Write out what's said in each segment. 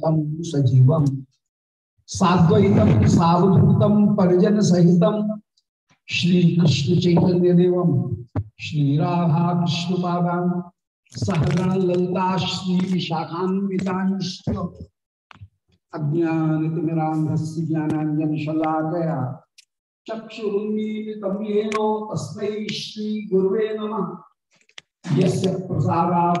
सत्तम सजीवम। साद्वैतम, सावधूतम परिजन सहितम श्री कृष्ण चैतन्य देवम श्री राधा कृष्ण पादान सहगण ललिता श्री विशाखान्विता अज्ञानितिमिरांधस्य ज्ञानांजन शलाकया श्री गुरुवे नमः। यस्य प्रसादात्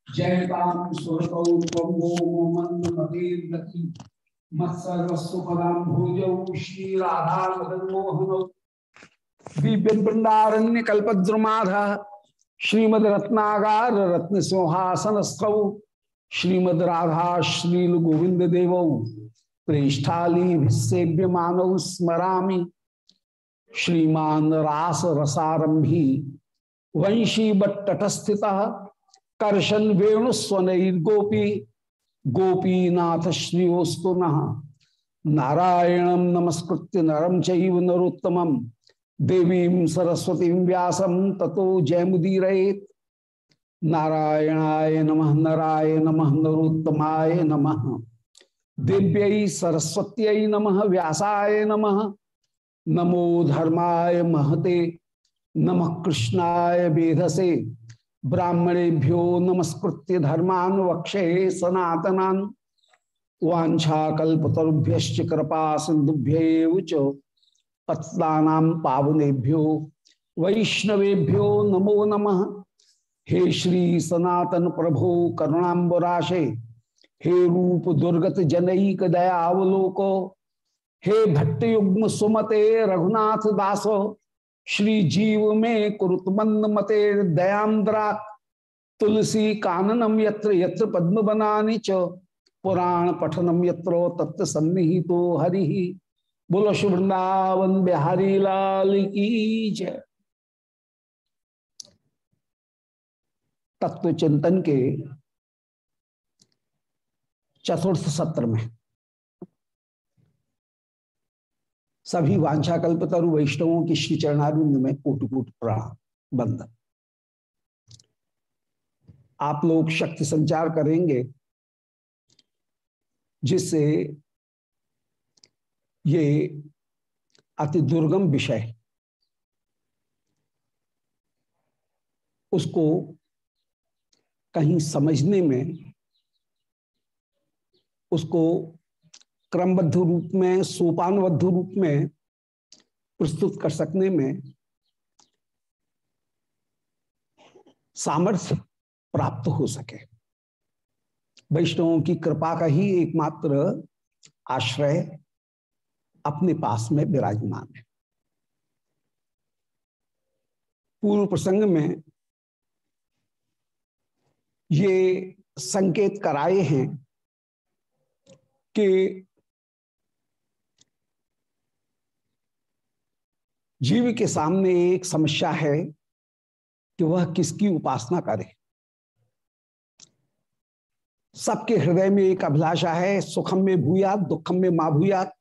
जयतां सुरतौ त्वं कल्पद्रुमाध श्रीमद रत्नागार रत्न सिंहासनस्थौ श्रीमद राधा श्रील गोविंद देवौ प्रेष्ठाली सेव्य मानव स्मरामि श्रीमान रास रसारंभी वंशी बट्टस्थित कर्शन वेणु स्वनैर्गोपी गोपीनाथ श्रीयोस्तु नारायण नमस्कृत्य नरम चैव नरोत्तमम। देवीं सरस्वती व्यासम ततो जयमुदीर नारायणाय नम, नराय नम, नरोत्तमाय नम। दिव्य सरस्वत्यै नमः, व्यासाय नमः। नमो धर्माय महते। नमः कृष्णाय वेधसे। ब्राह्मणेभ्यो नमस्कृत्य धर्मान वक्षे सनातनान्। वाछाकल्पतरुभ्य कृपा सिंधुभ्य पत्ता पावनेभ्यो, वैष्णवेभ्यो नमो नमः। हे श्री सनातन प्रभो करुणाबराशे हे रूप दुर्गत जनईक दयावलोको, हे भट्ट युग्म सुमते रघुनाथ दासो श्री जीव में कुरुत मंद मते दयांद्रा तुलसी काननम यत्र यत्र पद्म बनानी च। पुराण पठनम यत्रो तत्व सन्निहितो हरि। बोलो शुभृंदावन बिहारी लाल की जय। तत्व चिंतन के चतुर्थ सत्र में सभी वांछा कल्पतरु वैष्णवों की श्री चरणारिंद में कोट कोट प्रणाम बंद आप लोग शक्ति संचार करेंगे, जिससे ये अति दुर्गम विषय उसको कहीं समझने में, उसको क्रमबद्ध रूप में, सोपानबद्ध रूप में प्रस्तुत कर सकने में सामर्थ्य प्राप्त हो सके। वैष्णवों की कृपा का ही एकमात्र आश्रय अपने पास में विराजमान है। पूर्व प्रसंग में ये संकेत कराए हैं कि जीव के सामने एक समस्या है कि वह किसकी उपासना करे। सबके हृदय में एक अभिलाषा है, सुखम में भूयात, दुखम में माँ भूयात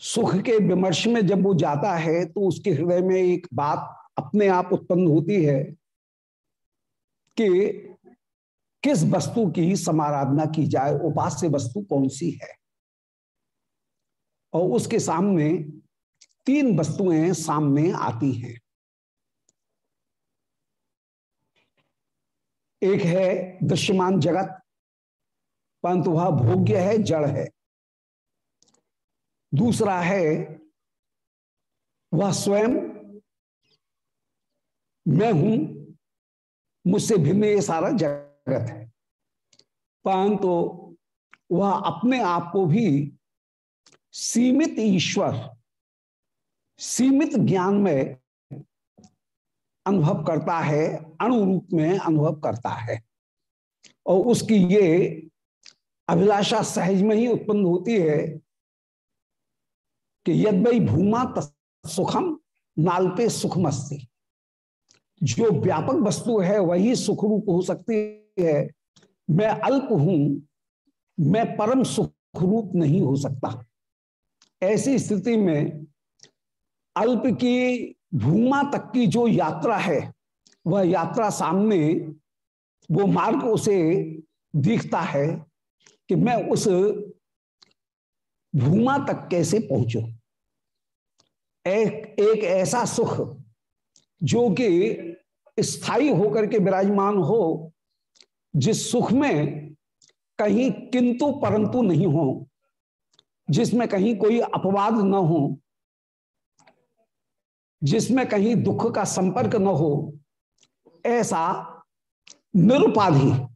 सुख के विमर्श में जब वो जाता है तो उसके हृदय में एक बात अपने आप उत्पन्न होती है कि किस वस्तु की समाराधना की जाए, उपास्य वस्तु कौन सी है? और उसके सामने तीन वस्तुएँ सामने आती हैं। एक है दृश्यमान जगत, परंतु वह भोग्य है, जड़ है। दूसरा है वह स्वयं, मैं हूँ, मुझसे भिन्न ये सारा जगत है। परंतु वह अपने आप को भी सीमित ईश्वर, सीमित ज्ञान में अनुभव करता है, अणु रूप में अनुभव करता है। और उसकी ये अभिलाषा सहज में ही उत्पन्न होती है कि यद भाई भूमा सुखम, नालपे सुखमस्ती। जो व्यापक वस्तु है, वही सुख रूप हो सकती है। मैं अल्प हूँ, मैं परम सुख रूप नहीं हो सकता। ऐसी स्थिति में अल्प की भूमा तक की जो यात्रा है, वह यात्रा सामने, वो मार्ग उसे दिखता है कि मैं उस भूमा तक कैसे पहुंचू। एक एक ऐसा सुख जो कि स्थायी होकर के विराजमान हो, जिस सुख में कहीं किंतु परंतु नहीं हो जिसमें कहीं कोई अपवाद न हो, जिसमें कहीं दुख का संपर्क न हो, ऐसा निरुपाधि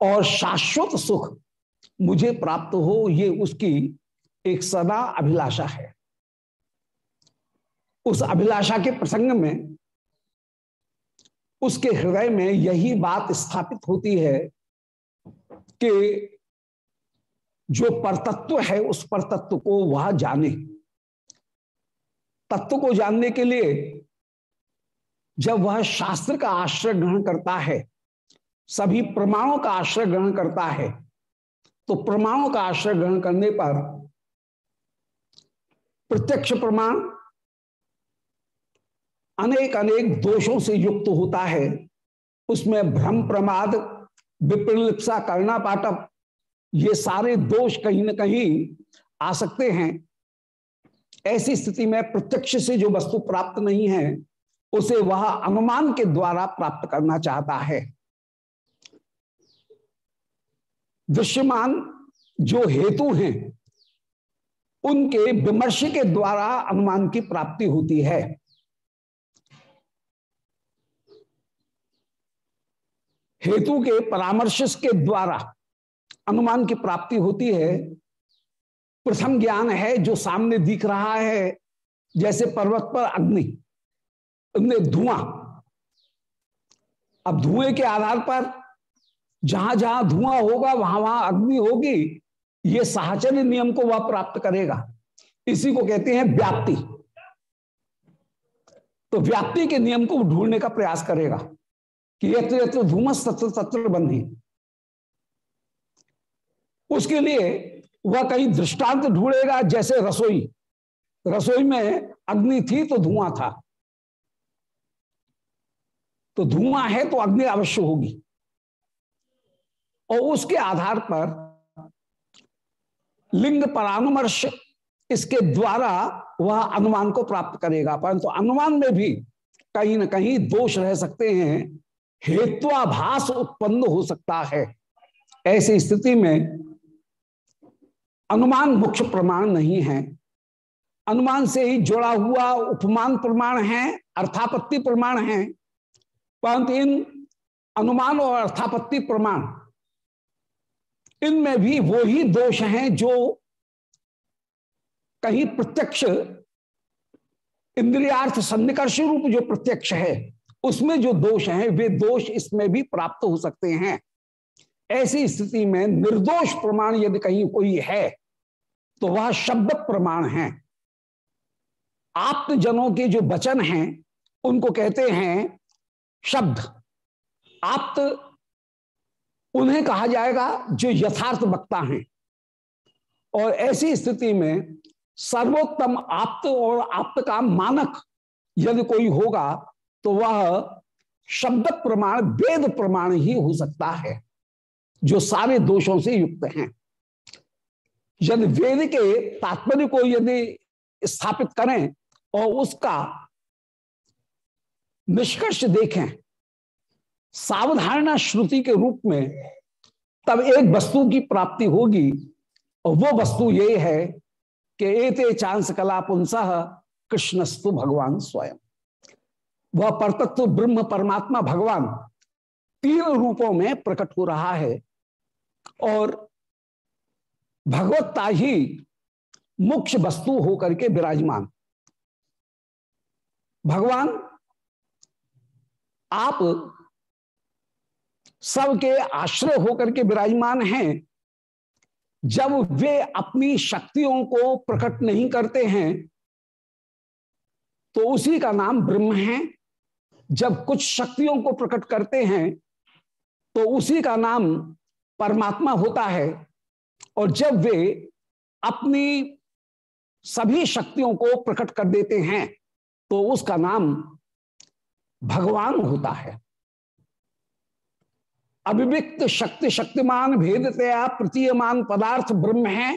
और शाश्वत सुख मुझे प्राप्त हो, ये उसकी एक सदा अभिलाषा है। उस अभिलाषा के प्रसंग में, उसके हृदय में यही बात स्थापित होती है कि जो परतत्व है, उस परतत्व को वह जाने। तत्व को जानने के लिए जब वह शास्त्र का आश्रय ग्रहण करता है, सभी प्रमाणों का आश्रय ग्रहण करता है तो प्रमाणों का आश्रय ग्रहण करने पर प्रत्यक्ष प्रमाण अनेक अनेक दोषों से युक्त होता है। उसमें भ्रम प्रमाद विप्रलिप्सा करना पाटप ये सारे दोष कहीं ना कहीं आ सकते हैं। ऐसी स्थिति में प्रत्यक्ष से जो वस्तु प्राप्त नहीं है, उसे वह अनुमान के द्वारा प्राप्त करना चाहता है। दृश्यमान जो हेतु हैं, उनके विमर्श के द्वारा अनुमान की प्राप्ति होती है। हेतु के परामर्श के द्वारा अनुमान की प्राप्ति होती है। प्रथम ज्ञान है जो सामने दिख रहा है, जैसे पर्वत पर अग्नि धुआँ। अब धुएँ के आधार पर जहाँ जहाँ धुआँ होगा, वहाँ वहाँ अग्नि होगी, ये साहचर्य नियम को वह प्राप्त करेगा। इसी को कहते हैं व्याप्ति। तो व्याप्ति के नियम को ढूँढने का प्रयास करेगा कि यत्र यत्र धूमस तत्र तत्र बंधी उसके लिए वह कहीं दृष्टांत ढूंढेगा, जैसे रसोई। रसोई में अग्नि थी तो धुआँ था। तो धुआँ है तो अग्नि अवश्य होगी। और उसके आधार पर लिंग परामर्श इसके द्वारा वह अनुमान को प्राप्त करेगा। परंतु तो अनुमान में भी कहीं ना कहीं दोष रह सकते हैं। हेत्वाभास उत्पन्न हो सकता है। ऐसी स्थिति में अनुमान मुख्य प्रमाण नहीं है। अनुमान से ही जुड़ा हुआ उपमान प्रमाण है, अर्थापत्ति प्रमाण है। परंतु इन अनुमान और अर्थापत्ति प्रमाण, इनमें भी वो ही दोष हैं जो कहीं प्रत्यक्ष इंद्रियार्थ सन्निकर्ष रूप जो प्रत्यक्ष है, उसमें जो दोष हैं, वे दोष इसमें भी प्राप्त हो सकते हैं। ऐसी स्थिति में निर्दोष प्रमाण यदि कहीं कोई है तो वह शब्द प्रमाण है। आप्त जनों के जो वचन हैं, उनको कहते हैं शब्द। आप्त उन्हें कहा जाएगा जो यथार्थ वक्ता हैं। और ऐसी स्थिति में सर्वोत्तम आप्त और आप्त का मानक यदि कोई होगा तो वह शब्द प्रमाण, वेद प्रमाण ही हो सकता है, जो सारे दोषों से युक्त हैं। यदि वेद के तात्पर्य को यदि स्थापित करें और उसका निष्कर्ष देखें, सावधारणा श्रुति के रूप में तब एक वस्तु की प्राप्ति होगी और वो वस्तु ये है कि एते चांस कला पुंसह कृष्णस्तु भगवान स्वयं। वह परतत्व ब्रह्म परमात्मा भगवान तीन रूपों में प्रकट हो रहा है और भगवत्ता ही मुख्य वस्तु होकर के विराजमान। भगवान, आप सबके आश्रय होकर के विराजमान हैं। जब वे अपनी शक्तियों को प्रकट नहीं करते हैं तो उसी का नाम ब्रह्म है। जब कुछ शक्तियों को प्रकट करते हैं तो उसी का नाम परमात्मा होता है। और जब वे अपनी सभी शक्तियों को प्रकट कर देते हैं तो उसका नाम भगवान होता है। अभिव्यक्त शक्ति शक्तिमान भेदतया प्रतीयमान पदार्थ ब्रह्म है।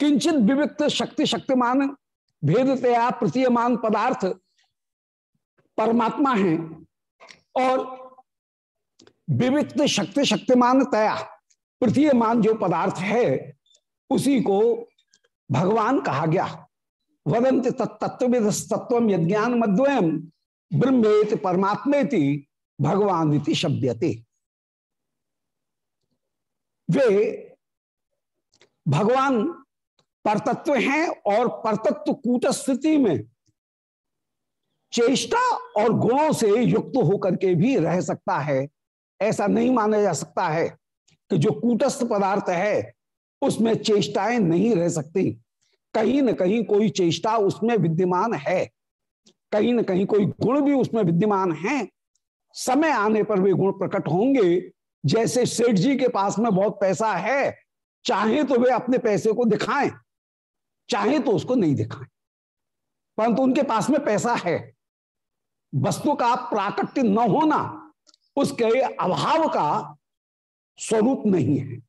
किंचित विविक्त शक्ति शक्तिमान भेदतया प्रतीयमान पदार्थ परमात्मा है और विविक्त शक्ति शक्तिमान तया। प्रतीयमान जो पदार्थ है, उसी को भगवान कहा गया। वदंत तत्व तत्व यज्ञान मद्वयम ब्रह्मेति परमात्मेति भगवान इति शब्दते वे भगवान परतत्व हैं और परतत्व कूट स्थिति में चेष्टा और गुणों से युक्त होकर के भी रह सकता है, ऐसा नहीं माना जा सकता है। कि जो कूटस्थ पदार्थ है, उसमें चेष्टाएँ नहीं रह सकती। कहीं न कहीं कोई चेष्टा उसमें विद्यमान है। कहीं न कहीं कोई गुण भी उसमें विद्यमान है। समय आने पर वे गुण प्रकट होंगे। जैसे सेठ जी के पास में बहुत पैसा है, चाहे तो वे अपने पैसे को दिखाएँ, चाहे तो उसको नहीं दिखाएँ। परंतु उनके पास में पैसा है। वस्तु का प्राकट्य न होना, उसके अभाव का स्वरूप नहीं है।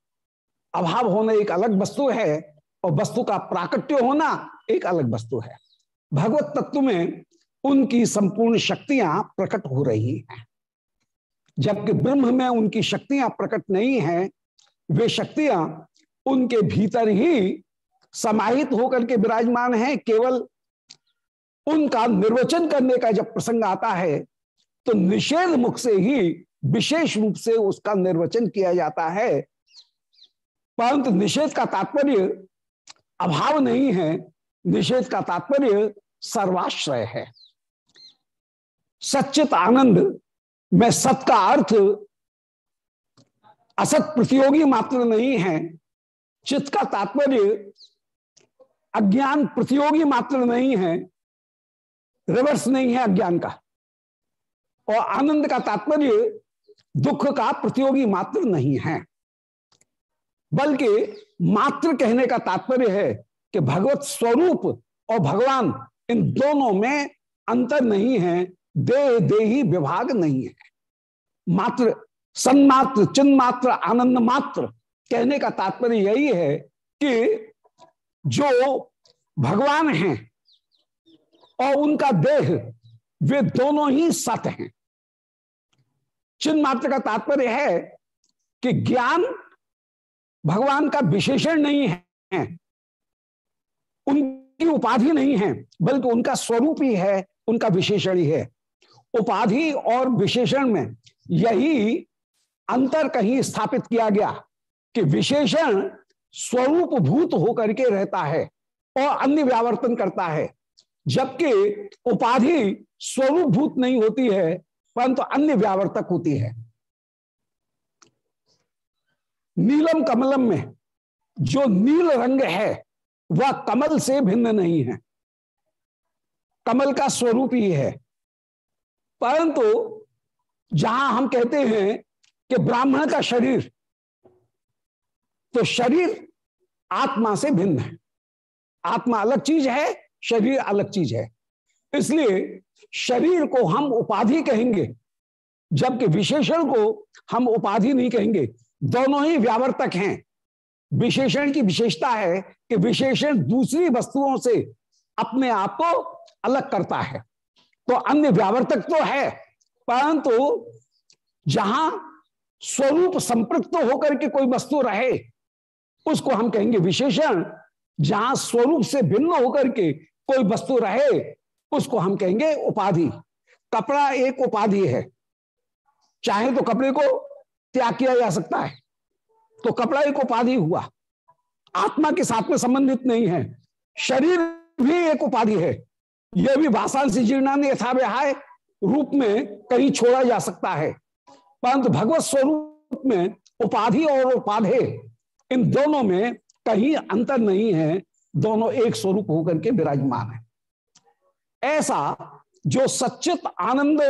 अभाव होना एक अलग वस्तु है और वस्तु का प्राकट्य होना एक अलग वस्तु है। भगवत तत्व में उनकी संपूर्ण शक्तियाँ प्रकट हो रही हैं। जबकि ब्रह्म में उनकी शक्तियाँ प्रकट नहीं हैं, वे शक्तियाँ उनके भीतर ही समाहित होकर के विराजमान हैं। केवल उनका निर्वचन करने का जब प्रसंग आता है तो निषेध मुख से ही विशेष रूप से उसका निर्वचन किया जाता है। परंतु निषेध का तात्पर्य अभाव नहीं है। निषेध का तात्पर्य सर्वाश्रय है। सच्चित आनंद में सत का अर्थ असत प्रतियोगी मात्र नहीं है। चित्त का तात्पर्य अज्ञान प्रतियोगी मात्र नहीं है। रिवर्स नहीं है अज्ञान का। और आनंद का तात्पर्य दुख का प्रतियोगी मात्र नहीं है। बल्कि मात्र कहने का तात्पर्य है कि भगवत स्वरूप और भगवान इन दोनों में अंतर नहीं है दे देही विभाग नहीं है। मात्र सन्मात्र चिन्ह मात्र आनंद मात्र कहने का तात्पर्य यही है कि जो भगवान हैं और उनका देह, वे दोनों ही सत हैं। चिन्ह मात्र का तात्पर्य है कि ज्ञान भगवान का विशेषण नहीं है, उनकी उपाधि नहीं है, बल्कि उनका स्वरूप ही है, उनका विशेषण ही है। उपाधि और विशेषण में यही अंतर कहीं स्थापित किया गया कि विशेषण स्वरूप भूत होकर के रहता है और अन्य व्यावर्तन करता है, जबकि उपाधि स्वरूप भूत नहीं होती है परंतु तो अन्य व्यावर्तक होती है। नीलम कमलम में जो नील रंग है, वह कमल से भिन्न नहीं है। कमल का स्वरूप ही है। परंतु जहाँ हम कहते हैं कि ब्राह्मण का शरीर तो शरीर आत्मा से भिन्न है। आत्मा अलग चीज़ है, शरीर अलग चीज़ है। इसलिए शरीर को हम उपाधि कहेंगे, जबकि विशेषण को हम उपाधि नहीं कहेंगे। दोनों ही व्यावर्तक हैं। विशेषण की विशेषता है कि विशेषण दूसरी वस्तुओं से अपने आप को अलग करता है। तो अन्य व्यावर्तक तो है, परंतु तो जहाँ स्वरूप संपृक्त होकर के कोई वस्तु रहे, उसको हम कहेंगे विशेषण। जहाँ स्वरूप से भिन्न होकर के कोई वस्तु रहे उसको हम कहेंगे उपाधि। कपड़ा एक उपाधि है। चाहे तो कपड़े को त्याग किया जा सकता है। तो कपड़ा एक उपाधि हुआ। आत्मा के साथ में संबंधित नहीं है। शरीर भी एक उपाधि है। यह भी भाषा से जीर्णा ने यथाव्यहाय रूप में कहीं छोड़ा जा सकता है। परंतु भगवत स्वरूप में उपाधि और उपाधे, इन दोनों में कहीं अंतर नहीं है। दोनों एक स्वरूप होकर के विराजमान है। ऐसा जो सच्चित आनंद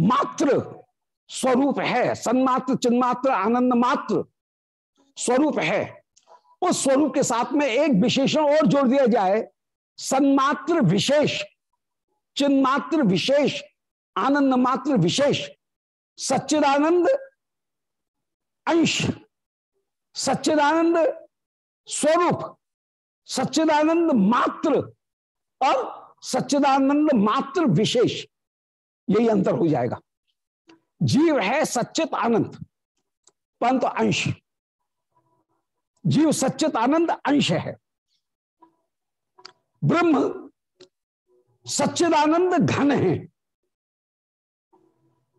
मात्र स्वरूप है, सन्मात्र, चिन्मात्र, आनंद मात्र स्वरूप है, उस स्वरूप के साथ में एक विशेषण और जोड़ दिया जाए। सन्मात्र विशेष, चिन्मात्र विशेष, आनंद मात्र विशेष, सच्चिदानंद अंश, सच्चिदानंद स्वरूप, सच्चिदानंद मात्र और सच्चिदानंद मात्र विशेष। यही अंतर हो जाएगा। जीव है सच्चित आनंद, परंतु अंश। जीव सच्चित आनंद, अंश है। ब्रह्म सच्चिदानंद घन है।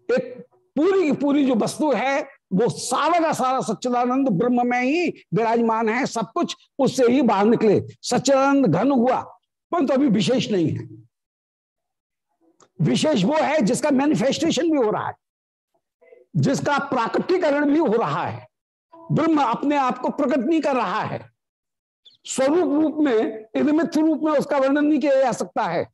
एक पूरी की पूरी जो वस्तु है, वो सारा का सारा सच्चिदानंद ब्रह्म में ही विराजमान है। सब कुछ उससे ही बाहर निकले। सच्चिदानंद घन हुआ। परंतु अभी विशेष नहीं है। विशेष वो है जिसका मैनिफेस्टेशन भी हो रहा है, जिसका प्राकटीकरण भी हो रहा है। ब्रह्म अपने आप को प्रकट नहीं कर रहा है। स्वरूप रूप में इदमित रूप में उसका वर्णन नहीं किया जा सकता है।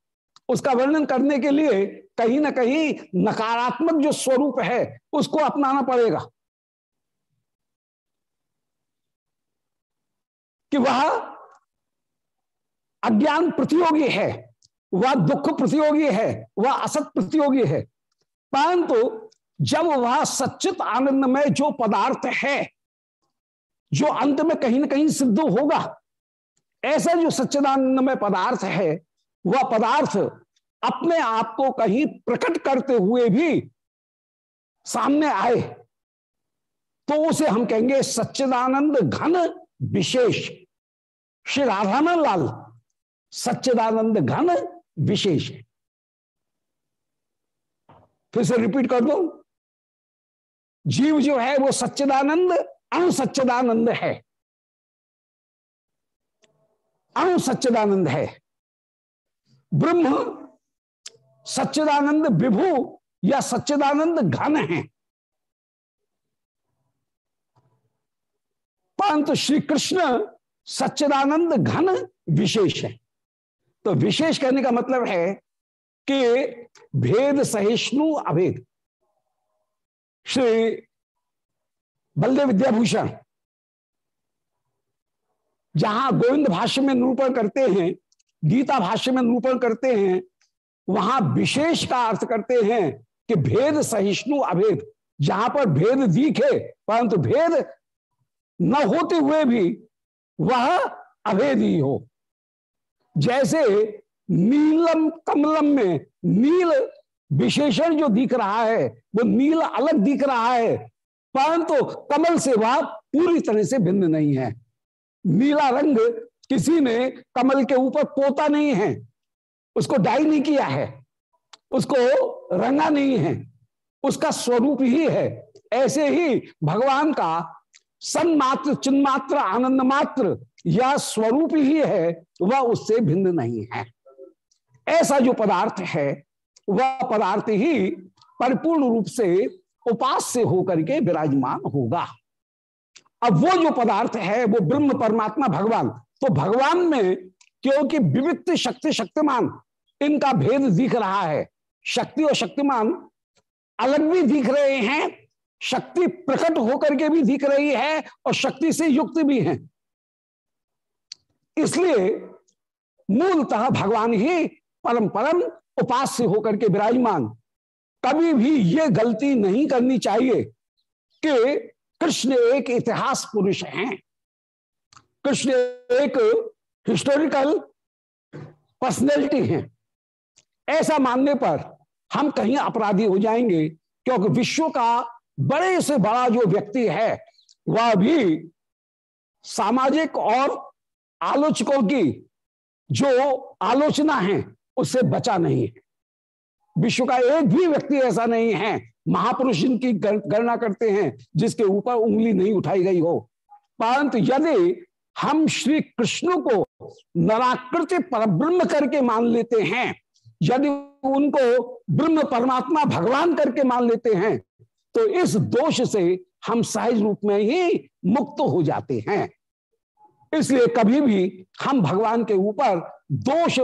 उसका वर्णन करने के लिए कहीं ना कहीं नकारात्मक जो स्वरूप है, उसको अपनाना पड़ेगा। कि वह अज्ञान प्रतियोगी है, वह दुख प्रतियोगी है, वह असत प्रतियोगी है। परंतु जब वह सच्चित आनंद में जो पदार्थ है, जो अंत में कहीं ना कहीं सिद्ध होगा, ऐसा जो सच्चिदानंद में पदार्थ है, वह पदार्थ अपने आप को कहीं प्रकट करते हुए भी सामने आए तो उसे हम कहेंगे सच्चिदानंद घन विशेष। श्री राधानंद लाल सच्चिदानंद घन विशेष है। फिर से रिपीट कर दो। जीव जो है वो सच्चिदानंद अणुसच्चिदानंद है। अणुसच्चिदानंद है। ब्रह्म सच्चिदानंद विभु या सच्चिदानंद घन है। परंतु श्री कृष्ण सच्चिदानंद घन विशेष है। तो विशेष कहने का मतलब है कि भेद सहिष्णु अभेद। श्री बलदेव विद्याभूषण, जहाँ गोविंद भाष्य में निरूपण करते हैं, गीता भाष्य में निरूपण करते हैं, वहाँ विशेष का अर्थ करते हैं कि भेद सहिष्णु अभेद। जहाँ पर भेद दिखे परंतु भेद न होते हुए भी वह अभेद ही हो। जैसे नीलम कमलम में नील विशेषण जो दिख रहा है, वो नील अलग दिख रहा है, परंतु तो कमल से वह पूरी तरह से भिन्न नहीं है। नीला रंग किसी ने कमल के ऊपर पोता नहीं है, उसको डाई नहीं किया है, उसको रंगा नहीं है, उसका स्वरूप ही है। ऐसे ही भगवान का सन्मात्र, चिन्मात्र आनंद मात्र या स्वरूप ही है, वह उससे भिन्न नहीं है। ऐसा जो पदार्थ है, वह पदार्थ ही परिपूर्ण रूप से उपास से होकर के विराजमान होगा। अब वो जो पदार्थ है, वो ब्रह्म परमात्मा भगवान। तो भगवान में क्योंकि विविध शक्ति शक्तिमान, इनका भेद दिख रहा है। शक्ति और शक्तिमान अलग भी दिख रहे हैं, शक्ति प्रकट होकर के भी दिख रही है और शक्ति से युक्त भी है। इसलिए मूलतः भगवान ही परम परम उपास्य होकर के विराजमान। कभी भी ये गलती नहीं करनी चाहिए कि कृष्ण एक इतिहास पुरुष हैं। कृष्ण एक हिस्टोरिकल पर्सनैलिटी हैं। ऐसा मानने पर हम कहीं अपराधी हो जाएँगे, क्योंकि विश्व का बड़े से बड़ा जो व्यक्ति है, वह भी सामाजिक और आलोचकों की जो आलोचना है, उससे बचा नहीं है। विश्व का एक भी व्यक्ति ऐसा नहीं है, महापुरुष की गणना करते हैं, जिसके ऊपर उंगली नहीं उठाई गई हो। परंतु यदि हम श्री कृष्ण को नराकृति परब्रह्म करके मान लेते हैं, यदि उनको ब्रह्म परमात्मा भगवान करके मान लेते हैं तो इस दोष से हम सहज रूप में ही मुक्त हो जाते हैं। इसलिए कभी भी हम भगवान के ऊपर दोष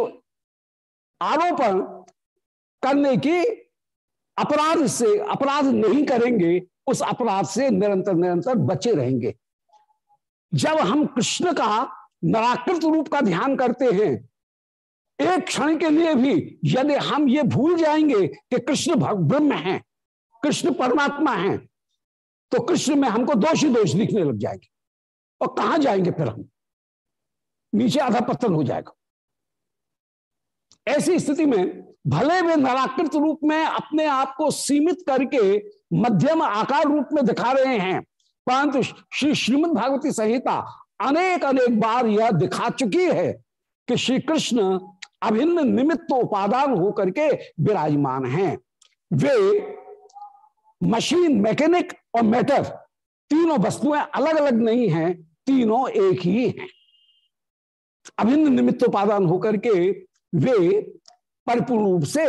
आरोपण करने की अपराध से, अपराध नहीं करेंगे, उस अपराध से निरंतर निरंतर बचे रहेंगे। जब हम कृष्ण का नराकृत रूप का ध्यान करते हैं, एक क्षण के लिए भी यदि हम ये भूल जाएँगे कि कृष्ण ब्रह्म है, कृष्ण परमात्मा है तो कृष्ण में हमको दोष दोष दिखने लग जाएँगे। और कहाँ जाएँगे फिर हम? नीचे आधा पतन हो जाएगा। ऐसी स्थिति में भले वे नराकृत रूप में अपने आप को सीमित करके मध्यम आकार रूप में दिखा रहे हैं, परंतु श्री श्रीमद भागवती संहिता अनेक अनेक बार यह दिखा चुकी है कि श्री कृष्ण अभिन्न निमित्त उपादान होकर के विराजमान हैं। वे मशीन, मैकेनिक और मैटर तीनों वस्तुएँ अलग अलग नहीं हैं, तीनों एक ही हैं। अभिन्न निमित्त उपादान होकर के वे परिपूर्ण रूप से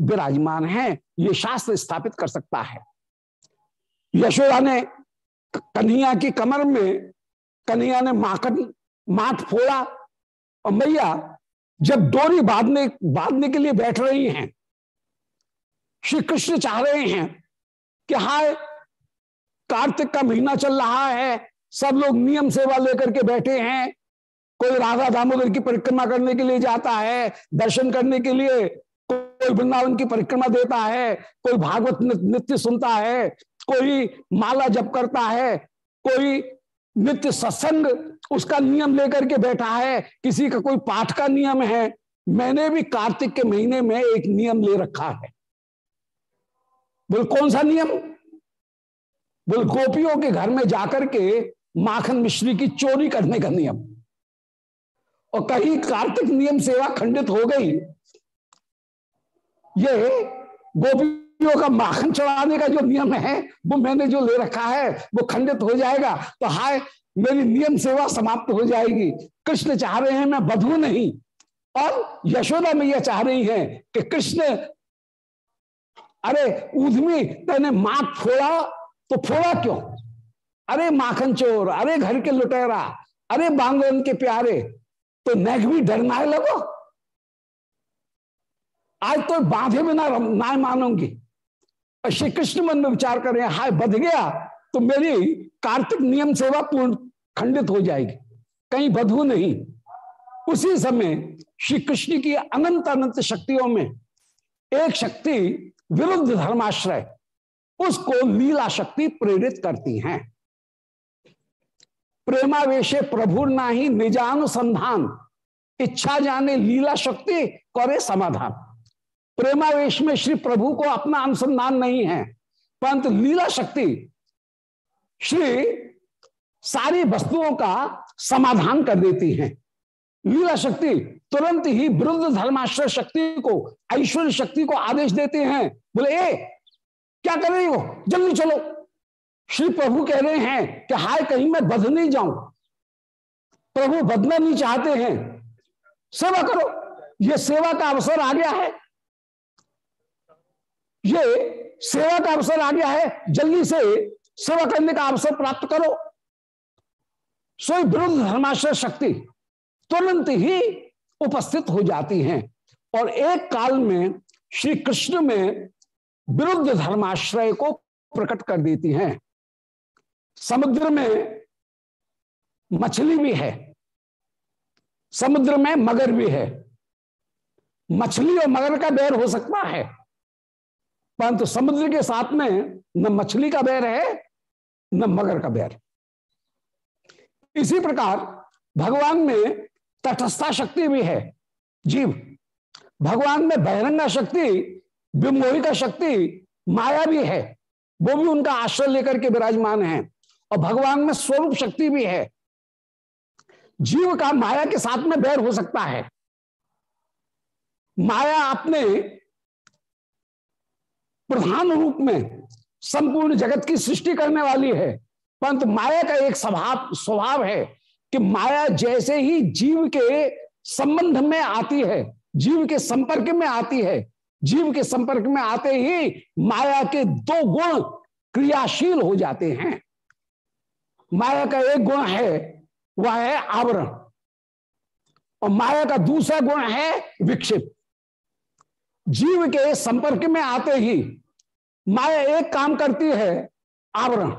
विराजमान हैं, ये शास्त्र स्थापित कर सकता है। यशोदा ने कन्हैया की कमर में, कन्हैया ने माखन माठ फोड़ा और मैया जब डोरी बांधने बांधने के लिए बैठ रही हैं, श्री कृष्ण चाह रहे हैं कि हाय, कार्तिक का महीना चल रहा है, सब लोग नियम सेवा लेकर के बैठे हैं कोई राधा दामोदर की परिक्रमा करने के लिए जाता है, दर्शन करने के लिए, कोई वृंदावन की परिक्रमा देता है, कोई भागवत नृत्य सुनता है, कोई माला जप करता है, कोई नित्य सत्संग उसका नियम लेकर के बैठा है, किसी का कोई पाठ का नियम है। मैंने भी कार्तिक के महीने में एक नियम ले रखा है। बोल, कौन सा नियम? बोल, गोपियों के घर में जाकर के माखन मिश्री की चोरी करने का नियम। और कहीं कार्तिक नियम सेवा खंडित हो गई। ये गोपियों का माखन चढ़ाने का जो नियम है, वो मैंने जो ले रखा है, वो खंडित हो जाएगा। तो हाय, मेरी नियम सेवा समाप्त हो जाएगी। कृष्ण चाह रहे हैं, मैं बधू नहीं। और यशोदा मैया चाह रही है कि कृष्ण, अरे ऊधमी तेने माख फोड़ा तो फोड़ा क्यों? अरे माखन चोर अरे घर के लुटेरा, अरे बांगन के प्यारे तो नेक भी डरना है लगो। आज तो बांधे बिना ना मानूँगी। और श्री कृष्ण मन में विचार कर रहे हैं, हाय, बध गया तो मेरी कार्तिक नियम सेवा पूर्ण खंडित हो जाएगी। कहीं बधु नहीं। उसी समय श्री कृष्ण की अनंत अनंत शक्तियों में एक शक्ति विरुद्ध धर्माश्रय, उसको लीला शक्ति प्रेरित करती हैं। प्रेमावेशे प्रभु नाही, निजानुसंधान, इच्छा जाने, लीला शक्ति करे समाधान। प्रेमावेश में श्री प्रभु को अपना अनुसंधान नहीं है, परंतु लीला शक्ति श्री सारी वस्तुओं का समाधान कर देती है। लीला शक्ति तुरंत ही वृद्ध धर्माश्रय शक्ति को, ऐश्वर्य शक्ति को आदेश देते हैं। बोले, ए, क्या कर रही हो? जल्दी चलो। श्री प्रभु कह रहे हैं कि हाय, कहीं मैं बध नहीं जाऊँ। प्रभु बदना नहीं चाहते हैं। सेवा करो। ये सेवा का अवसर आ गया है। ये सेवा का अवसर आ गया है। जल्दी से सेवा करने का अवसर प्राप्त करो। सोई विरुद्ध धर्माश्रय शक्ति तुरंत ही उपस्थित हो जाती हैं। और एक काल में श्री कृष्ण में विरुद्ध धर्माश्रय को प्रकट कर देती हैं। समुद्र में मछली भी है, समुद्र में मगर भी है। मछली और मगर का बैर हो सकता है, परंतु समुद्र के साथ में न मछली का बैर है, न मगर का बैर। इसी प्रकार भगवान में तटस्था शक्ति भी है, जीव। भगवान में बहिरंगा शक्ति विमोहिका शक्ति, माया भी है, वो भी उनका आश्रय लेकर के विराजमान है। और भगवान में स्वरूप शक्ति भी है। जीव का माया के साथ में बैर हो सकता है। माया अपने प्रधान रूप में संपूर्ण जगत की सृष्टि करने वाली है। परंतु माया का एक स्वभाव स्वभाव है कि माया जैसे ही जीव के संबंध में आती है, जीव के संपर्क में आती है, जीव के संपर्क में आते ही माया के दो गुण क्रियाशील हो जाते हैं। माया का एक गुण है, वह है आवरण। और माया का दूसरा गुण है विक्षिप्त जीव के संपर्क में आते ही माया एक काम करती है, आवरण।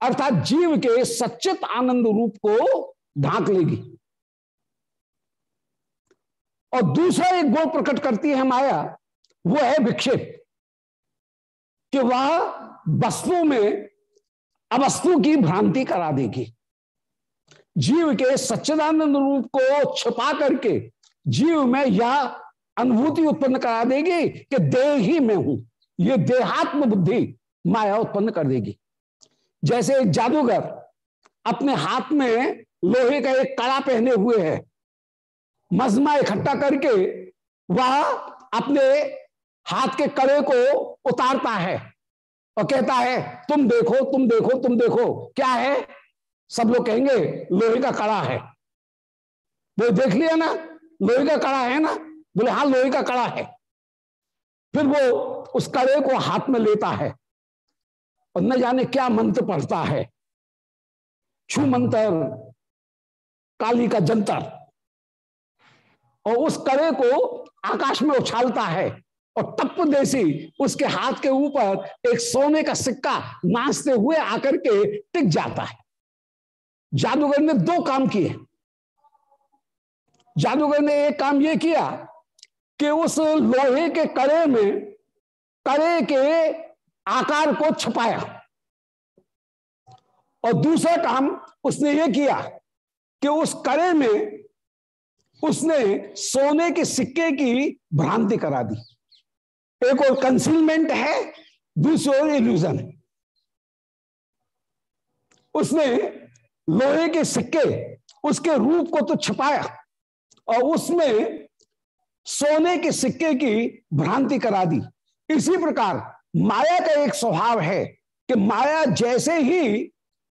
अर्थात जीव के सच्चित आनंद रूप को ढांक लेगी। और दूसरा एक गुण प्रकट करती है माया वो है विक्षेप। कि वह वस्तु में अवस्तु की भ्रांति करा देगी। जीव के सच्चिदानंद रूप को छिपा करके जीव में यह अनुभूति उत्पन्न करा देगी कि देह ही में हूँ। ये देहात्म बुद्धि माया उत्पन्न कर देगी। जैसे एक जादूगर अपने हाथ में लोहे का एक कड़ा पहने हुए है, मजमा इकट्ठा करके वह अपने हाथ के कड़े को उतारता है। और कहता है, तुम देखो तुम देखो तुम देखो, क्या है? सब लोग कहेंगे, लोहे का कड़ा है। वो देख लिया ना, लोहे का कड़ा है ना? बोले हाँ लोहे का कड़ा है। फिर वो उस कड़े को हाथ में लेता है और न जाने क्या मंत्र पढ़ता है। छू मंत्र, काली का जंतर। और उस कड़े को आकाश में उछालता है। और देसी उसके हाथ के ऊपर एक सोने का सिक्का नाचते हुए आकर के टिक जाता है। जादूगर ने दो काम किए। जादूगर ने एक काम यह किया कि उस लोहे के कड़े में, कड़े के आकार को छपाया। और दूसरा काम उसने ये किया कि उस कड़े में उसने सोने के सिक्के की भ्रांति करा दी। एक और कंसीलमेंट है, दूसरी ओर इल्यूजन है। उसने लोहे के सिक्के, उसके रूप को तो छुपाया और उसमें सोने के सिक्के की भ्रांति करा दी। इसी प्रकार माया का एक स्वभाव है कि माया जैसे ही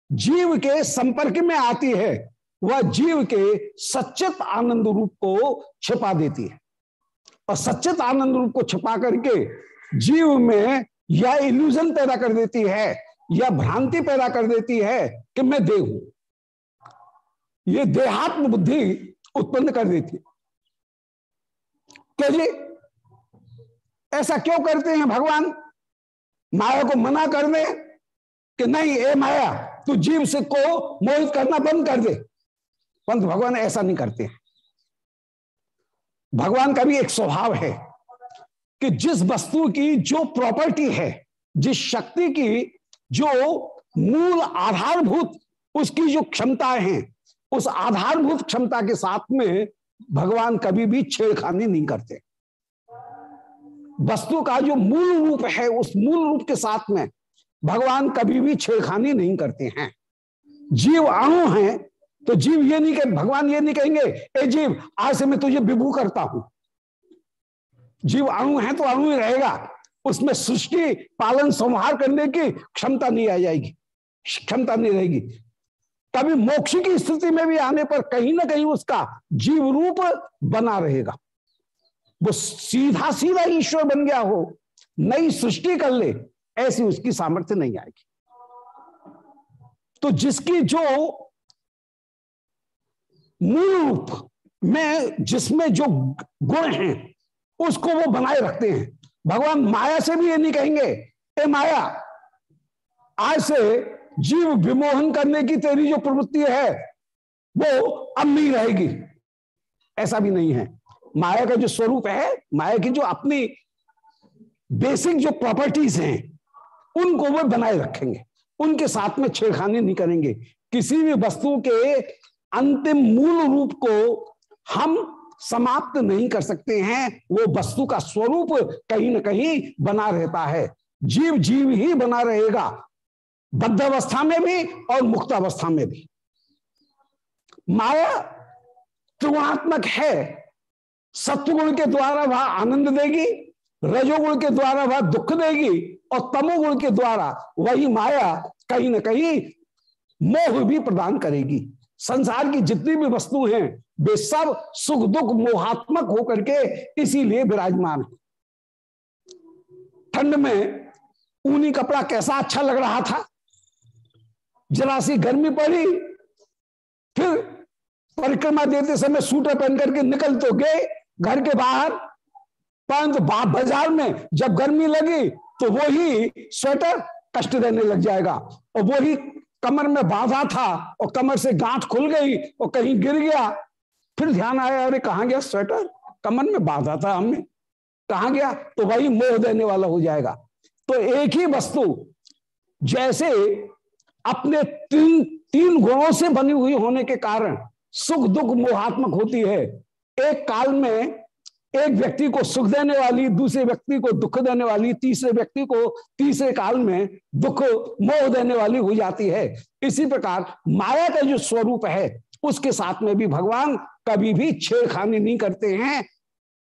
जीव के संपर्क में आती है, वह जीव के सच्चित आनंद रूप को छिपा देती है। और सच्चित आनंद रूप को छिपा करके जीव में यह इल्यूजन पैदा कर देती है यह भ्रांति पैदा कर देती है कि मैं देह हूँ। ये देहात्म बुद्धि उत्पन्न कर देती क्या जी? ऐसा क्यों करते हैं भगवान? माया को मना कर दे कि नहीं, ए माया, तू जीव से को मोहित करना बंद कर दे। परंतु भगवान ऐसा नहीं करते भगवान का भी एक स्वभाव है कि जिस वस्तु की जो प्रॉपर्टी है, जिस शक्ति की जो मूल आधारभूत उसकी जो क्षमता है, उस आधारभूत क्षमता के साथ में भगवान कभी भी छेड़खानी नहीं करते। वस्तु का जो मूल रूप है, उस मूल रूप के साथ में भगवान कभी भी छेड़खानी नहीं करते हैं। जीव अणु हैं तो जीव ये नहीं कह, भगवान ये नहीं कहेंगे, ए जीव, आज से मैं तुझे विभू करता हूँ। जीव अणु है तो अणु ही रहेगा। उसमें सृष्टि, पालन, संहार करने की क्षमता नहीं आ जाएगी, क्षमता नहीं रहेगी। कभी मोक्ष की स्थिति में भी आने पर कहीं ना कहीं उसका जीव रूप बना रहेगा। वो सीधा सीधा ईश्वर बन गया हो, नई सृष्टि कर ले, ऐसी उसकी सामर्थ्य नहीं आएगी। तो जिसकी जो मूल रूप में जिसमें जो गुण हैं, उसको वो बनाए रखते हैं। भगवान माया से भी ये नहीं कहेंगे, ए माया, आज से जीव विमोहन करने की तेरी जो प्रवृत्ति है, वो अब नहीं रहेगी। ऐसा भी नहीं है। माया का जो स्वरूप है, माया की जो अपनी बेसिक जो प्रॉपर्टीज़ हैं, उनको वो बनाए रखेंगे। उनके साथ में छेड़खानी नहीं करेंगे। किसी भी वस्तु के अंतिम मूल रूप को हम समाप्त नहीं कर सकते हैं, वो वस्तु का स्वरूप कहीं ना कहीं बना रहता है। जीव जीव ही बना रहेगा बद्ध अवस्था में भी और मुक्त अवस्था में भी। माया त्रिगुणात्मक है, सत्वगुण के द्वारा वह आनंद देगी, रजोगुण के द्वारा वह दुख देगी, और तमोगुण के द्वारा वही माया कहीं ना कहीं मोह भी प्रदान करेगी। संसार की जितनी भी वस्तु हैं, वे सब सुख दुख मोहात्मक होकर के इसीलिए विराजमान है। ठंड में ऊनी कपड़ा कैसा अच्छा लग रहा था। जरा सी गर्मी पड़ी, फिर परिक्रमा देते समय सूटर पहन करके निकल तो गए। घर के बाहर, परंतु बाज़ार में जब गर्मी लगी तो वही स्वेटर कष्ट देने लग जाएगा और वही कमर में बांधा था और कमर से गांठ खुल गई और कहीं गिर गया। फिर ध्यान आया, अरे कहा गया स्वेटर कमर में बांधा था हमने। कहा गया? तो वही मोह देने वाला हो जाएगा। तो एक ही वस्तु, जैसे अपने तीन तीन गुणों से बनी हुई होने के कारण सुख दुख मोहात्मक होती है। एक काल में एक व्यक्ति को सुख देने वाली, दूसरे व्यक्ति को दुख देने वाली, तीसरे व्यक्ति को तीसरे काल में दुख, मोह देने वाली हो जाती है। इसी प्रकार माया का जो स्वरूप है, उसके साथ में भी भगवान कभी भी छेड़खानी नहीं करते हैं।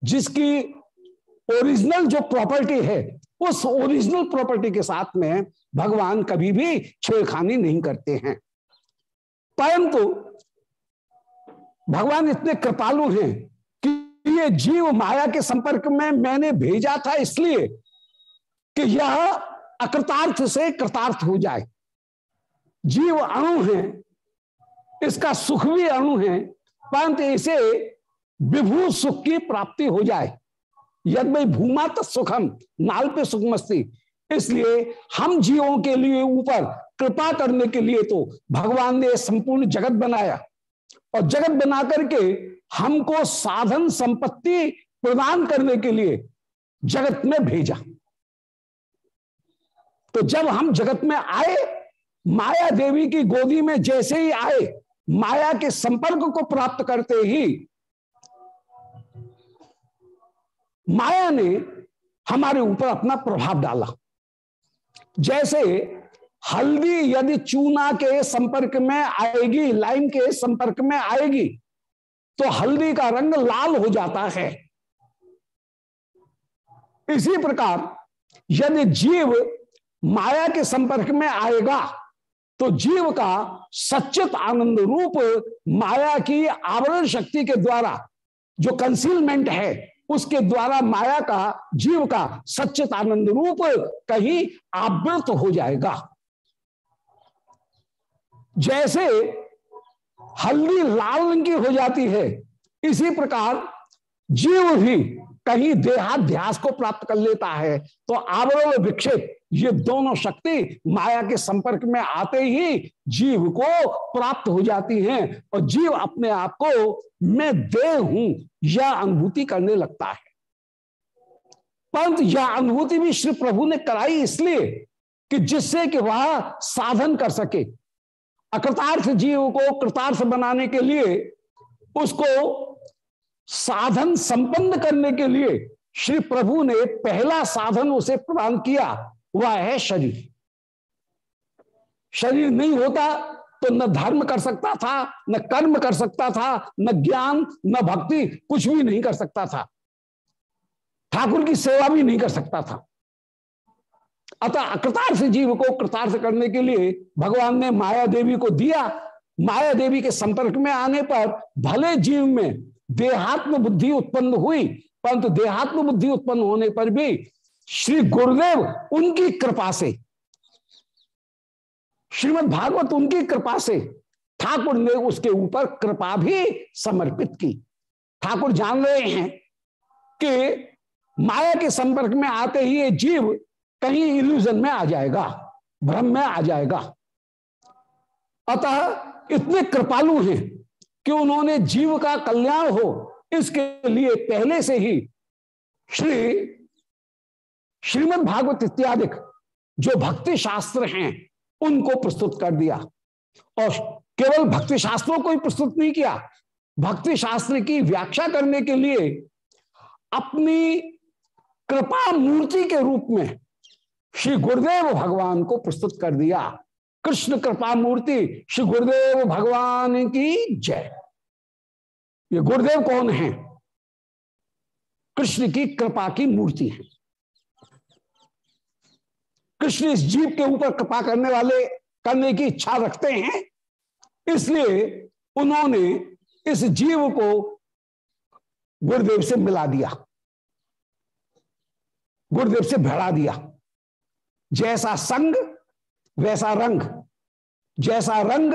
जिसकी ओरिजिनल जो प्रॉपर्टी है, उस ओरिजिनल प्रॉपर्टी के साथ में भगवान कभी भी छेड़खानी नहीं करते हैं। परंतु भगवान इतने कृपालु हैं ये जीव माया के संपर्क में मैंने भेजा था इसलिए कि यह अकृतार्थ से कृतार्थ हो जाए। जीव अणु है, इसका सुख भी अणु है, परंतु इसे विभू सुख की प्राप्ति हो जाए। यद भाई भूमा सुखम, नाल पे सुख मस्ती इसलिए हम जीवों के लिए ऊपर कृपा करने के लिए तो भगवान ने संपूर्ण जगत बनाया। और जगत बना करके हमको साधन संपत्ति प्रदान करने के लिए जगत में भेजा। तो जब हम जगत में आए, माया देवी की गोदी में जैसे ही आए, माया के संपर्क को प्राप्त करते ही माया ने हमारे ऊपर अपना प्रभाव डाला। जैसे हल्दी यदि चूना के संपर्क में आएगी लाइम के संपर्क में आएगी तो हल्दी का रंग लाल हो जाता है। इसी प्रकार यदि जीव माया के संपर्क में आएगा तो जीव का सच्चित आनंद रूप माया की आवरण शक्ति के द्वारा, जो कंसीलमेंट है, उसके द्वारा माया का, जीव का सच्चित आनंद रूप कहीं आवृत हो जाएगा। जैसे हल्दी लाल रंग की हो जाती है। इसी प्रकार जीव भी कहीं देहाध्यास को प्राप्त कर लेता है। तो आवरण विक्षेप, ये दोनों शक्ति माया के संपर्क में आते ही जीव को प्राप्त हो जाती हैं और जीव अपने आप को, मैं देह हूँ, यह अनुभूति करने लगता है। परंतु यह अनुभूति भी श्री प्रभु ने कराई इसलिए कि जिससे कि वह साधन कर सके। अकृतार्थ जीव को कृतार्थ बनाने के लिए, उसको साधन संपन्न करने के लिए श्री प्रभु ने पहला साधन उसे प्रदान किया, वह है शरीर। शरीर नहीं होता तो न धर्म कर सकता था, न कर्म कर सकता था, न ज्ञान, न भक्ति, कुछ भी नहीं कर सकता था। ठाकुर की सेवा भी नहीं कर सकता था। अतः अकृतार्थ जीव को कृतार्थ करने के लिए भगवान ने माया देवी को दिया। माया देवी के संपर्क में आने पर भले जीव में देहात्म बुद्धि उत्पन्न हुई, परंतु देहात्म बुद्धि उत्पन्न होने पर भी श्री गुरुदेव उनकी कृपा से, श्रीमद भागवत उनकी कृपा से ठाकुर ने उसके ऊपर कृपा भी समर्पित की। ठाकुर जान रहे हैं कि माया के संपर्क में आते ही ये जीव कहीं इल्यूजन में आ जाएगा, भ्रम में आ जाएगा। अतः इतने कृपालु हैं कि उन्होंने जीव का कल्याण हो, इसके लिए पहले से ही श्री श्रीमद् भागवत इत्यादि जो भक्ति शास्त्र हैं, उनको प्रस्तुत कर दिया। और केवल भक्ति शास्त्रों को ही प्रस्तुत नहीं किया, भक्ति शास्त्र की व्याख्या करने के लिए अपनी कृपा मूर्ति के रूप में श्री गुरुदेव भगवान को प्रस्तुत कर दिया। कृष्ण कृपा मूर्ति श्री गुरुदेव भगवान की जय। ये गुरुदेव कौन है? कृष्ण की कृपा की मूर्ति है। कृष्ण इस जीव के ऊपर कृपा करने वाले, करने की इच्छा रखते हैं। इसलिए उन्होंने इस जीव को गुरुदेव से मिला दिया। गुरुदेव से भिड़ा दिया। जैसा संग, वैसा रंग। जैसा रंग,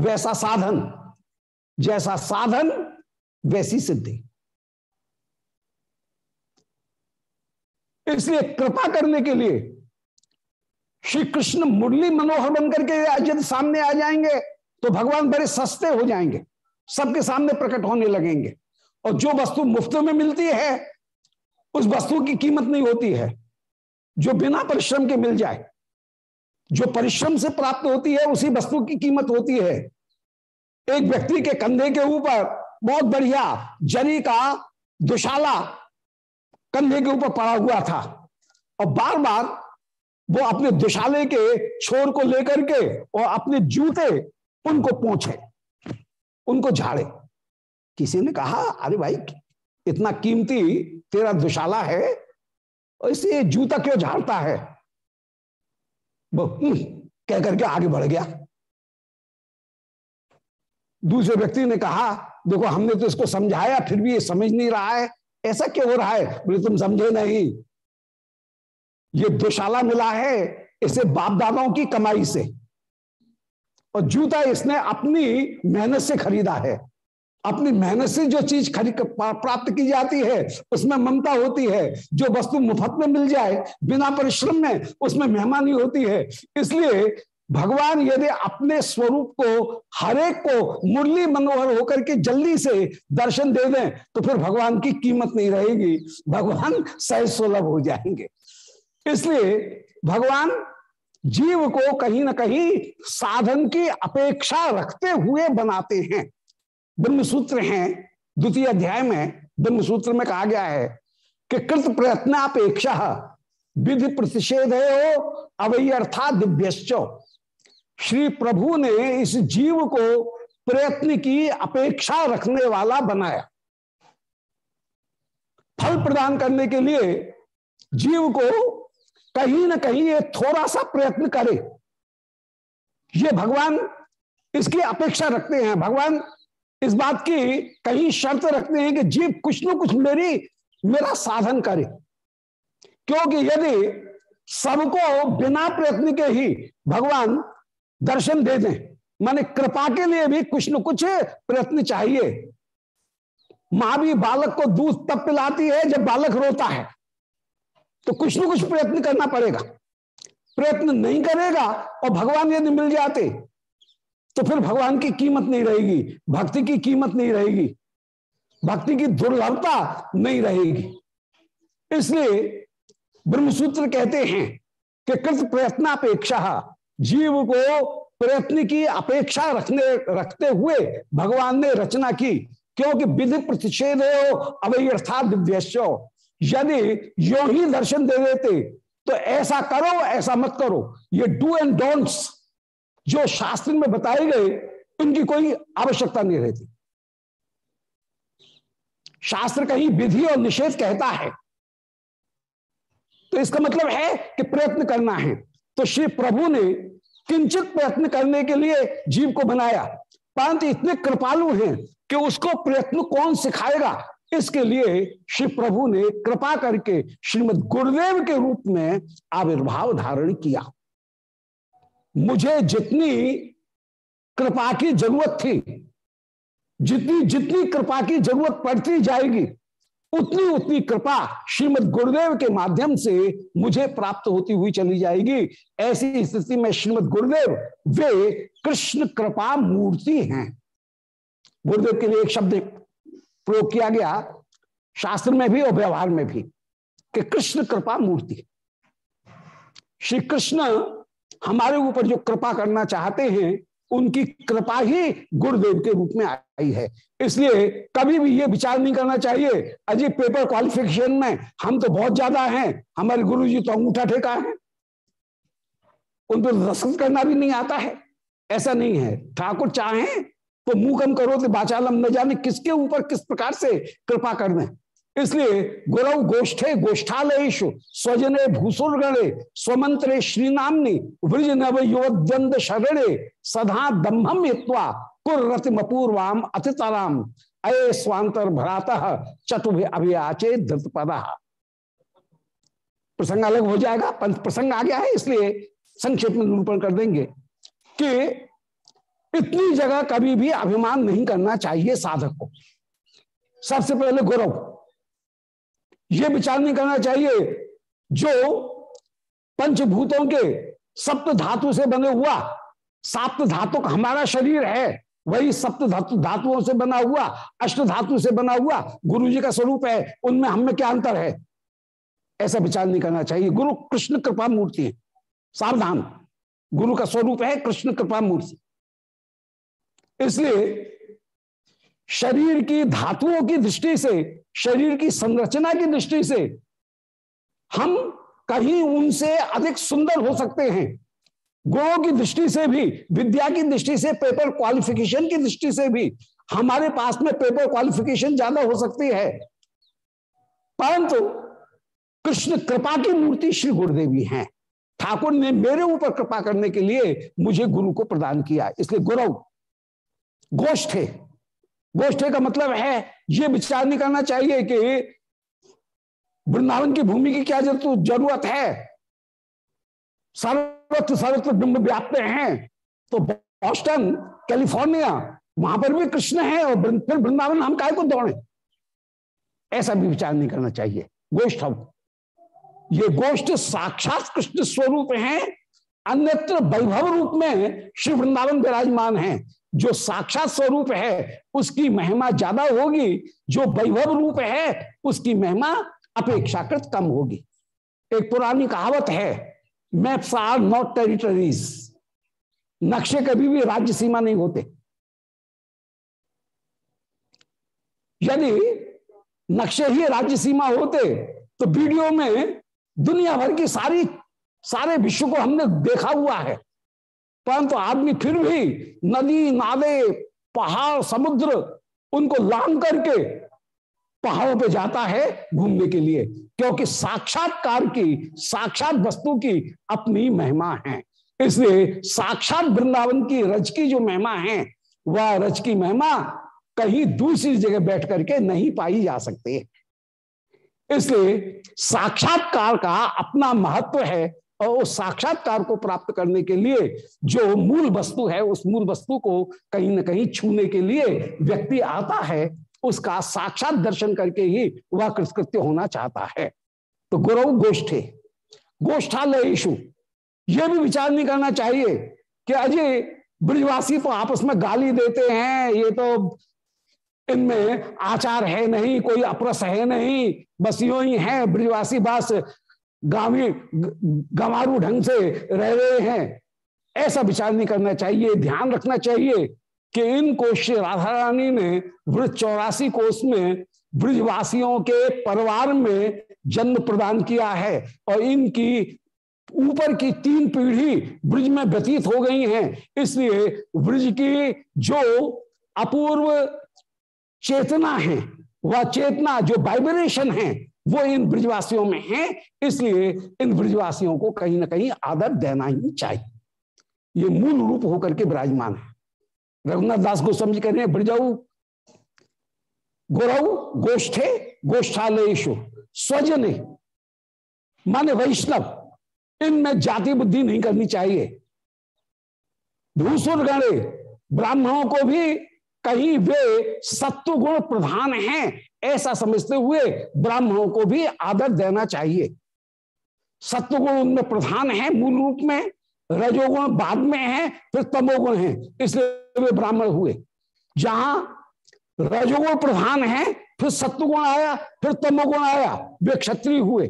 वैसा साधन। जैसा साधन, वैसी सिद्धि। इसलिए कृपा करने के लिए श्री कृष्ण मुरली मनोहर बनकर के यदि सामने आ जाएँगे तो भगवान बड़े सस्ते हो जाएँगे। सबके सामने प्रकट होने लगेंगे। और जो वस्तु मुफ़्त में मिलती है, उस वस्तु की कीमत नहीं होती है। जो बिना परिश्रम के मिल जाए, जो परिश्रम से प्राप्त होती है, उसी वस्तु की कीमत होती है। एक व्यक्ति के कंधे के ऊपर बहुत बढ़िया जरी का दुशाला कंधे के ऊपर पड़ा हुआ था और बार बार वो अपने दुशाले के छोर को लेकर के और अपने जूते उनको पहुँचे उनको झाड़े। किसी ने कहा, अरे भाई, इतना कीमती तेरा दुशाला है और इसे जूता क्यों झाड़ता है? वो कह करके आगे बढ़ गया। दूसरे व्यक्ति ने कहा, देखो, हमने तो इसको समझाया, फिर भी ये समझ नहीं रहा है। ऐसा क्यों हो रहा है? बोले, तुम समझे नहीं। ये दुशाला मिला है इसे बाप दादाओं की कमाई से। और जूता इसने अपनी मेहनत से खरीदा है। अपनी मेहनत से जो चीज़ खरीद प्राप्त की जाती है, उसमें ममता होती है, जो वस्तु मुफ़्त में मिल जाए, बिना परिश्रम में उसमें मेहमानी होती है। इसलिए भगवान यदि अपने स्वरूप को हरेक को मुरली मनोहर होकर के जल्दी से दर्शन दे दें तो फिर भगवान की कीमत नहीं रहेगी। भगवान सहज सुलभ हो जाएँगे। इसलिए भगवान जीव को कहीं ना कहीं साधन की अपेक्षा रखते हुए बनाते हैं। ब्रह्म सूत्र हैं, द्वितीय अध्याय में ब्रह्म सूत्र में कहा गया है कि कृत प्रयत्न अपेक्षा विधि प्रतिषेध है अवैयर्था दिव्यश्चो। श्री प्रभु ने इस जीव को प्रयत्न की अपेक्षा रखने वाला बनाया। फल प्रदान करने के लिए जीव को कहीं ना कहीं ये थोड़ा सा प्रयत्न करे। ये भगवान इसकी अपेक्षा रखते हैं। भगवान इस बात की कहीं शर्त रखते हैं कि जीव कुछ न कुछ मेरी, मेरा साधन करे। क्योंकि यदि सबको बिना प्रयत्न के ही भगवान दर्शन दे दें, माने कृपा के लिए भी कुछ न कुछ प्रयत्न चाहिए। माँ भी बालक को दूध तब पिलाती है जब बालक रोता है। तो कुछ न कुछ प्रयत्न करना पड़ेगा। प्रयत्न नहीं करेगा और भगवान यदि मिल जाते तो फिर भगवान की कीमत नहीं रहेगी, भक्ति की कीमत नहीं रहेगी, भक्ति की दुर्लभता नहीं रहेगी। इसलिए ब्रह्मसूत्र कहते हैं कि कृत प्रयत्नापेक्षा, जीव को प्रयत्न की अपेक्षा रखने, रखते हुए भगवान ने रचना की, क्योंकि विधि प्रतिषेध अवयर्थात दिव्यश्चो यदि यो ही दर्शन दे देते तो ऐसा करो, ऐसा मत करो। ये डू एंड डोंट्स जो शास्त्र में बताए गए, उनकी कोई आवश्यकता नहीं रहती। शास्त्र कहीं विधि और निषेध कहता है। तो इसका मतलब है कि प्रयत्न करना है। तो श्री प्रभु ने किंचित प्रयत्न करने के लिए जीव को बनाया। परंतु इतने कृपालु हैं कि उसको प्रयत्न कौन सिखाएगा? इसके लिए श्री प्रभु ने कृपा करके श्रीमद गुरुदेव के रूप में आविर्भाव धारण किया। मुझे जितनी कृपा की ज़रूरत थी, जितनी जितनी कृपा की ज़रूरत पड़ती जाएगी, उतनी उतनी कृपा श्रीमद गुरुदेव के माध्यम से मुझे प्राप्त होती हुई चली जाएगी। ऐसी स्थिति में श्रीमद गुरुदेव, वे कृष्ण कृपा मूर्ति हैं। गुरुदेव के लिए एक शब्द प्रयोग किया गया, शास्त्र में भी और व्यवहार में भी, कि कृष्ण कृपा मूर्ति। श्री कृष्ण हमारे ऊपर जो कृपा करना चाहते हैं, उनकी कृपा ही गुरुदेव के रूप में आई है। इसलिए कभी भी ये विचार नहीं करना चाहिए, अजी पेपर क्वालिफिकेशन में हम तो बहुत ज़्यादा हैं, हमारे गुरु जी तो अंगूठा ठेका है। उन पर दस्तखत करना भी नहीं आता है। ऐसा नहीं है। ठाकुर चाहें तो मुँह कम करो तो बाचालम न जाने किसके ऊपर किस प्रकार से कृपा कर दें। इसलिए गुरव गोष्ठे गोष्ठालयेशु स्वजने भूसुर गणे स्वमंत्रे श्रीनामनी वृज नव युवद्वंद शरणे सदा दम्भम हित्वा कुर्रति मपूर्वाम अतितराम। अये स्वांतर भ्रात चतुभ अभियाचे धृतपदा। प्रसंग अलग हो जाएगा प्रसंग आ गया है, इसलिए संक्षेप में निरूपण कर देंगे कि इतनी जगह कभी भी अभिमान नहीं करना चाहिए साधक को। सबसे पहले गौरव। यह विचार नहीं करना चाहिए जो पंचभूतों के सप्त धातु से बने हुआ, साप्त धातु हमारा शरीर है, वही सप्त धातु, धातुओं से बना हुआ, अष्ट धातु से बना हुआ गुरु जी का स्वरूप है, उनमें हम में क्या अंतर है? ऐसा विचार नहीं करना चाहिए। गुरु कृष्ण कृपा मूर्ति है, सावधान। गुरु का स्वरूप है कृष्ण कृपा मूर्ति। इसलिए शरीर की धातुओं की दृष्टि से शरीर की संरचना की दृष्टि से हम कहीं उनसे अधिक सुंदर हो सकते हैं। गुणों की दृष्टि से भी, विद्या की दृष्टि से पेपर क्वालिफिकेशन की दृष्टि से भी हमारे पास में पेपर क्वालिफिकेशन ज़्यादा हो सकती है। परंतु कृष्ण कृपा की मूर्ति श्री गुरुदेवी हैं। ठाकुर ने मेरे ऊपर कृपा करने के लिए मुझे गुरु को प्रदान किया, इसलिए गुरु गोष्ठे गोष्ठे का मतलब है, ये विचार नहीं करना चाहिए कि वृंदावन की भूमि की क्या ज़रूरत है? सर्वत्र सर्वत्र बिंब व्याप्त हैं। तो बॉस्टन, कैलिफ़ोर्निया, वहाँ पर भी कृष्ण है और फिर वृंदावन हम काय को दौड़े? ऐसा भी विचार नहीं करना चाहिए। गोष्ठ ये गोष्ठ साक्षात कृष्ण स्वरूप है, अन्यत्र वैभव रूप में श्री वृंदावन विराजमान है। जो साक्षात स्वरूप है, उसकी महिमा ज़्यादा होगी। जो वैभव रूप है, उसकी महिमा अपेक्षाकृत कम होगी। एक पुरानी कहावत है मैप्स आर नॉट टेरिटरीज नक्शे कभी भी राज्य सीमा नहीं होते। यदि नक्शे ही राज्य सीमा होते तो वीडियो में दुनिया भर की सारी, सारे विश्व को हमने देखा हुआ है। परंतु आदमी फिर भी नदी, नाले, पहाड़, समुद्र, उनको लांग करके पहाड़ों पे जाता है घूमने के लिए, क्योंकि साक्षात्कार की, साक्षात वस्तु की अपनी महिमा है। इसलिए साक्षात वृंदावन की रज की जो महिमा है, वह रज की महिमा कहीं दूसरी जगह बैठ करके नहीं पाई जा सकती। इसलिए साक्षात्कार का अपना महत्व है और उस साक्षात्कार को प्राप्त करने के लिए जो मूल वस्तु है, उस मूल वस्तु को कहीं ना कहीं छूने के लिए व्यक्ति आता है, उसका साक्षात दर्शन करके ही वह कृतकृत्य होना चाहता है। तो गुरु गोष्ठे गोष्ठालयशु यह भी विचार नहीं करना चाहिए कि अजय ब्रिजवासी तो आपस में गाली देते हैं, ये तो इनमें आचार है नहीं, कोई अप्रस है नहीं, बस यो ही है ब्रिजवासी, बस गावी गंवारू ढंग से रह रहे हैं। ऐसा विचार नहीं करना चाहिए, ध्यान रखना चाहिए कि इन कोश राधा रानी ने वृद्ध चौरासी कोष में ब्रिजवासियों के परिवार में जन्म प्रदान किया है और इनकी ऊपर की तीन पीढ़ी ब्रिज में व्यतीत हो गई हैं। इसलिए ब्रिज की जो अपूर्व चेतना है, वह चेतना, जो वाइब्रेशन है वो इन ब्रिजवासियों में है, इसलिए इन ब्रिजवासियों को कहीं ना कहीं आदर देना ही चाहिए। ये मूल रूप होकर के विराजमान है। रघुनाथ दास को समझ कर ब्रजाऊ गौरव गोष्ठे गोष्ठालयशु स्वजने, माने वैष्णव, इनमें जाति बुद्धि नहीं करनी चाहिए। भूसुर गणे, ब्राह्मणों को भी कहीं वे सत्व गुण प्रधान हैं ऐसा समझते हुए ब्राह्मणों को भी आदर देना चाहिए। सत्वगुण उनमें प्रधान है, मूल रूप में रजोगुण बाद में है, फिर तमोगुण है, इसलिए वे ब्राह्मण हुए। जहाँ रजोगुण प्रधान है, फिर सत्वगुण आया, फिर तमोगुण आया, वे क्षत्रिय हुए।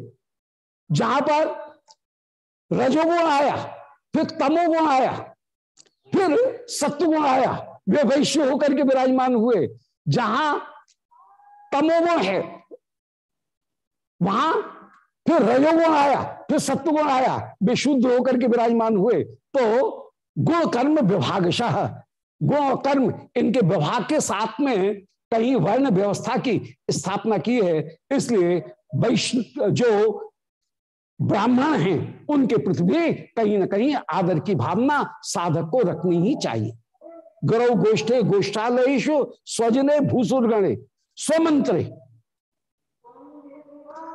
जहाँ पर रजोगुण आया, फिर तमोगुण आया, फिर सत्वगुण आया, वे वैश्य होकर के विराजमान हुए। जहाँ तमोगुण है। वहाँ फिर रजोगुण आया, फिर सत्वगुण आया। वे शुद्ध होकर के विराजमान हुए। तो गुण कर्म विभागशाह गुण और कर्म इनके विभाग के साथ में कहीं वर्ण व्यवस्था की स्थापना की है। इसलिए वैष्णव, जो ब्राह्मण हैं, उनके प्रति भी कहीं ना कहीं आदर की भावना साधक को रखनी ही चाहिए। गौरव गोष्ठे गोष्ठालयशु स्वजने भूसुरगणे स्वमंत्र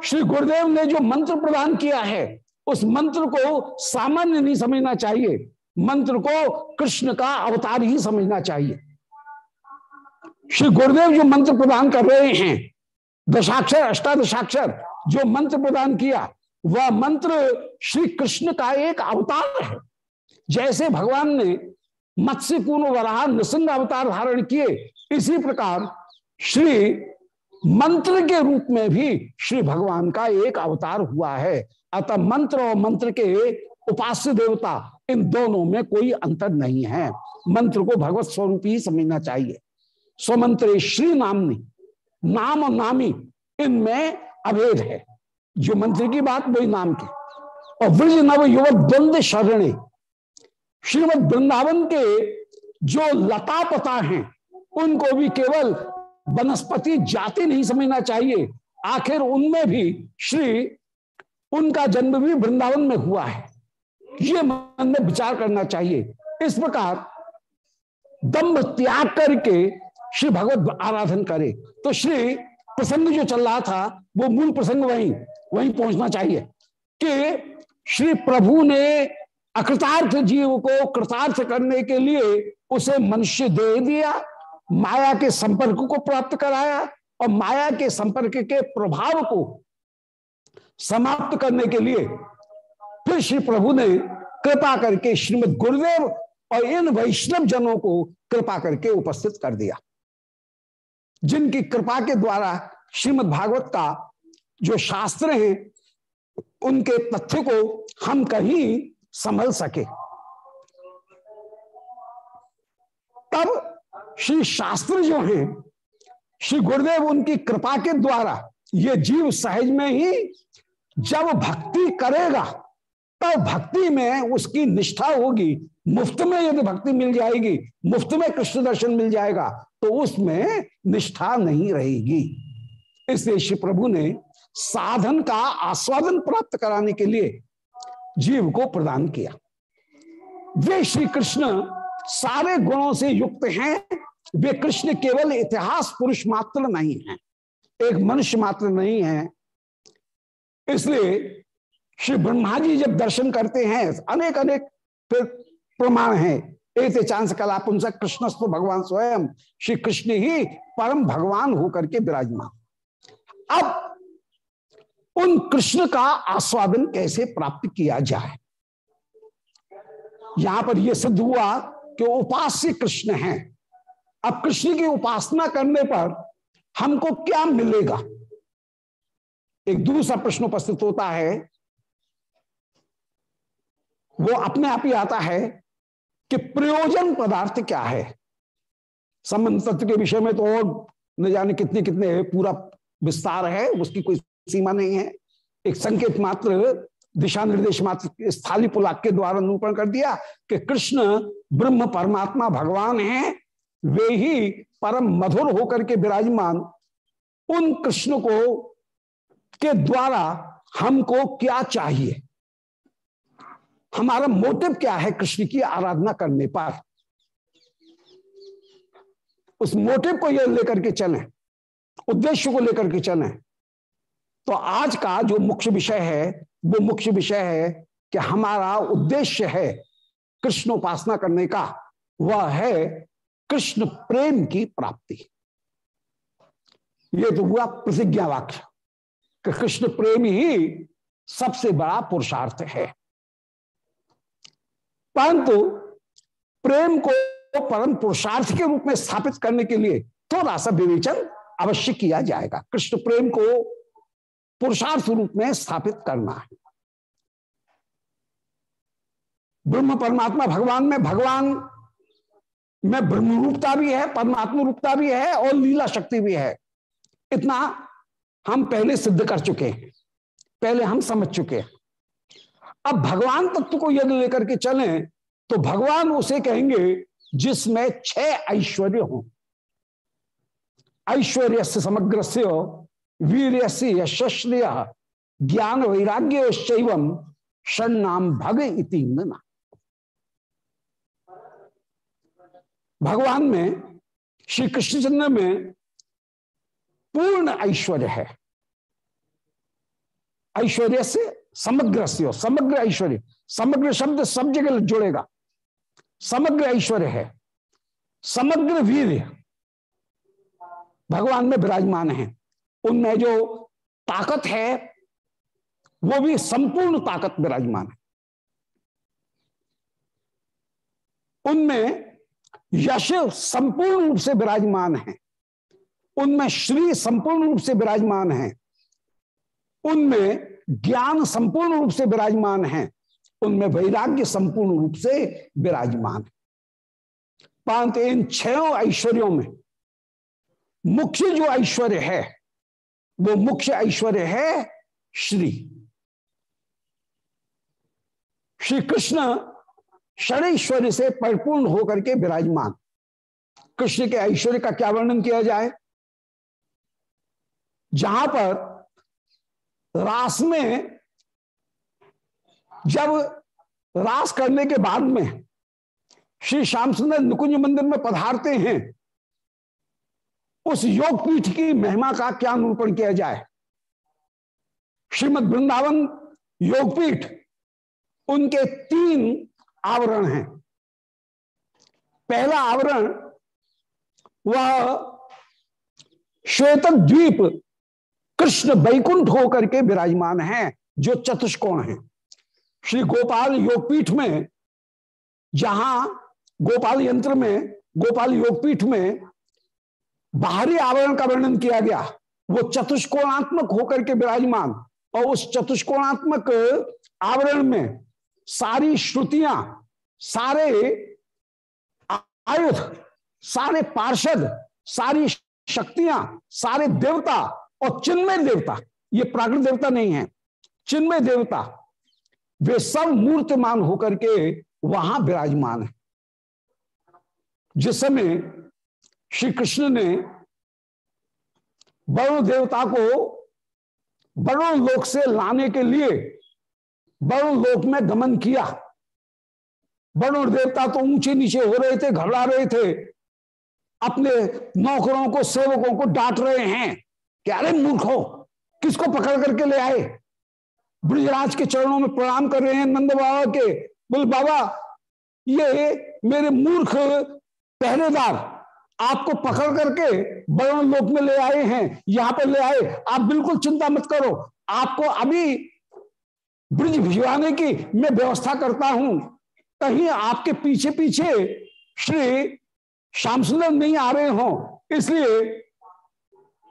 श्री गुरुदेव ने जो मंत्र प्रदान किया है, उस मंत्र को सामान्य नहीं समझना चाहिए। मंत्र को कृष्ण का अवतार ही समझना चाहिए। श्री गुरुदेव जो मंत्र प्रदान कर रहे हैं, दशाक्षर, अष्टादशाक्षर, जो मंत्र प्रदान किया, वह मंत्र श्री कृष्ण का एक अवतार है। जैसे भगवान ने मत्स्य पूर्ण वराह नृसिंग अवतार धारण किए, इसी प्रकार श्री मंत्र के रूप में भी श्री भगवान का एक अवतार हुआ है। अतः मंत्र और मंत्र के उपास्य देवता, इन दोनों में कोई अंतर नहीं है। मंत्र को भगवत स्वरूप ही समझना चाहिए। स्वमंत्र श्री नामनी नाम और नामी, इनमें अभेद है। जो मंत्र की बात, वही नाम की। और ब्रज नव युवक द्वंद शरणे, श्रीमद वृंदावन के जो लता पता हैं, उनको भी केवल वनस्पति जाति नहीं समझना चाहिए। आखिर उनमें भी श्री, उनका जन्म भी वृंदावन में हुआ है। ये मन में विचार करना चाहिए। इस प्रकार दम्भ त्याग करके श्री भगवत आराधन करे। तो श्री प्रसंग जो चल रहा था, वो मूल प्रसंग वहीं वहीं पहुँचना चाहिए कि श्री प्रभु ने अकृतार्थ जीव को कृतार्थ करने के लिए उसे मनुष्य दे दिया। माया के संपर्क को प्राप्त कराया और माया के संपर्क के प्रभाव को समाप्त करने के लिए फिर श्री प्रभु ने कृपा करके श्रीमद गुरुदेव और इन वैष्णव जनों को कृपा करके उपस्थित कर दिया। जिनकी कृपा के द्वारा श्रीमद भागवत का जो शास्त्र है, उनके तथ्य को हम कहीं संभल सके। तब श्री शास्त्र जो हैं, श्री गुरुदेव उनकी कृपा के द्वारा ये जीव सहज में ही जब भक्ति करेगा, तब भक्ति में उसकी निष्ठा होगी। मुफ़्त में यदि भक्ति मिल जाएगी, मुफ़्त में कृष्ण दर्शन मिल जाएगा तो उसमें निष्ठा नहीं रहेगी। इसलिए श्री प्रभु ने साधन का आस्वादन प्राप्त कराने के लिए जीव को प्रदान किया। वे श्री कृष्ण सारे गुणों से युक्त हैं, वे कृष्ण केवल इतिहास पुरुष मात्र नहीं है, एक मनुष्य मात्र नहीं है। इसलिए श्री ब्रह्मा जी जब दर्शन करते हैं अनेक अनेक प्रमाण हैं। एक चांस कला पुंस कृष्णस्तु भगवान स्वयं, श्री कृष्ण ही परम भगवान होकर के विराजमान। अब उन कृष्ण का आस्वादन कैसे प्राप्त किया जाए? यहाँ पर यह सिद्ध हुआ कि उपास्य कृष्ण हैं। अब कृष्ण की उपासना करने पर हमको क्या मिलेगा? एक दूसरा प्रश्न उपस्थित होता है। वो अपने आप ही आता है कि प्रयोजन पदार्थ क्या है? संबंध तत्व के विषय में तो और न जाने कितने कितने पूरा विस्तार है, उसकी कोई सीमा नहीं है। एक संकेत मात्र दिशा निर्देश मात्र स्थाली पुलाक के द्वारा निरूपण कर दिया कि कृष्ण ब्रह्म परमात्मा भगवान हैं, वे ही परम मधुर होकर के विराजमान उन कृष्ण को के द्वारा हमको क्या चाहिए? हमारा मोटिव क्या है कृष्ण की आराधना करने पर? उस मोटिव को ये लेकर के चले, उद्देश्य को लेकर के चले। तो आज का जो मुख्य विषय है वो मुख्य विषय है कि हमारा उद्देश्य है कृष्ण उपासना करने का, वह है कृष्ण प्रेम की प्राप्ति। ये तो हुआ प्रतिज्ञा वाक्य, कि कृष्ण प्रेम ही सबसे बड़ा पुरुषार्थ है। परंतु प्रेम को परम पुरुषार्थ के रूप में स्थापित करने के लिए थोड़ा सा विवेचन अवश्य किया जाएगा। कृष्ण प्रेम को पुरुषार्थ रूप में स्थापित करना है। ब्रह्म परमात्मा भगवान में भगवान में ब्रह्म रूपता भी है परमात्मा रूपता भी है और लीला शक्ति भी है। इतना हम पहले सिद्ध कर चुके हैं, पहले हम समझ चुके हैं। अब भगवान तत्व को यदि लेकर के चलें तो भगवान उसे कहेंगे, जिसमें छह ऐश्वर्य हो। ऐश्वर्य से समग्र से वीर से यश्रिय ज्ञान वैराग्य शैवम षण भग इति भगवान में श्री कृष्णचंद्र में पूर्ण ऐश्वर्य है। ऐश्वर्य से समग्र से, समग्र ऐश्वर्य। समग्र शब्द सब जगह जुड़ेगा। समग्र ऐश्वर्य है। समग्र वीर भगवान में विराजमान है। उनमें जो ताकत है, वो भी संपूर्ण ताकत विराजमान है। उनमें यश संपूर्ण रूप से विराजमान है। उनमें श्री संपूर्ण रूप से विराजमान है। उनमें ज्ञान संपूर्ण रूप से विराजमान है। उनमें वैराग्य संपूर्ण रूप से विराजमान है। परंतु इन छह ऐश्वर्यों में मुख्य जो ऐश्वर्य है वो मुख्य ऐश्वर्य है श्री। श्री कृष्ण षणैश्वर्य से परिपूर्ण होकर के विराजमान। कृष्ण के ऐश्वर्य का क्या वर्णन किया जाए? जहाँ पर रास में, जब रास करने के बाद में श्री श्याम सुंदर निकुंज मंदिर में पधारते हैं उस योग पीठ की महिमा का क्या निरूपण किया जाए? श्रीमद वृंदावन योगपीठ, उनके तीन आवरण हैं। पहला आवरण वह श्वेत द्वीप कृष्ण बैकुंठ होकर के विराजमान है, जो चतुष्कोण है। श्री गोपाल योगपीठ में, जहाँ गोपाल यंत्र में, गोपाल योगपीठ में बाहरी आवरण का वर्णन किया गया। वो चतुष्कोणात्मक होकर के विराजमान और उस चतुष्कोणात्मक आवरण में सारी श्रुतियाँ, सारे आयुध, सारे पार्षद, सारी शक्तियाँ, सारे देवता और चिन्मय देवता, ये प्राकृत देवता नहीं है, चिन्मय देवता, वे सब मूर्तिमान होकर के वहाँ विराजमान है। जिस समय श्री कृष्ण ने वरुण देवता को वरुण लोक से लाने के लिए वरुण लोक में गमन किया। वरुण देवता तो ऊँचे नीचे हो रहे थे, घबरा रहे थे। अपने नौकरों को, सेवकों को डांट रहे हैं कि अरे मूर्खो किसको पकड़ करके ले आए? ब्रजराज के चरणों में प्रणाम कर रहे हैं नंद बाबा के। बोले, बाबा, ये मेरे मूर्ख पहरेदार आपको पकड़ करके वरुण लोक में ले आए हैं, यहाँ पर ले आए। आप बिल्कुल चिंता मत करो। आपको अभी ब्रिज भिजवाने की मैं व्यवस्था करता हूँ। कहीं आपके पीछे पीछे श्री श्याम सुंदर नहीं आ रहे हो, इसलिए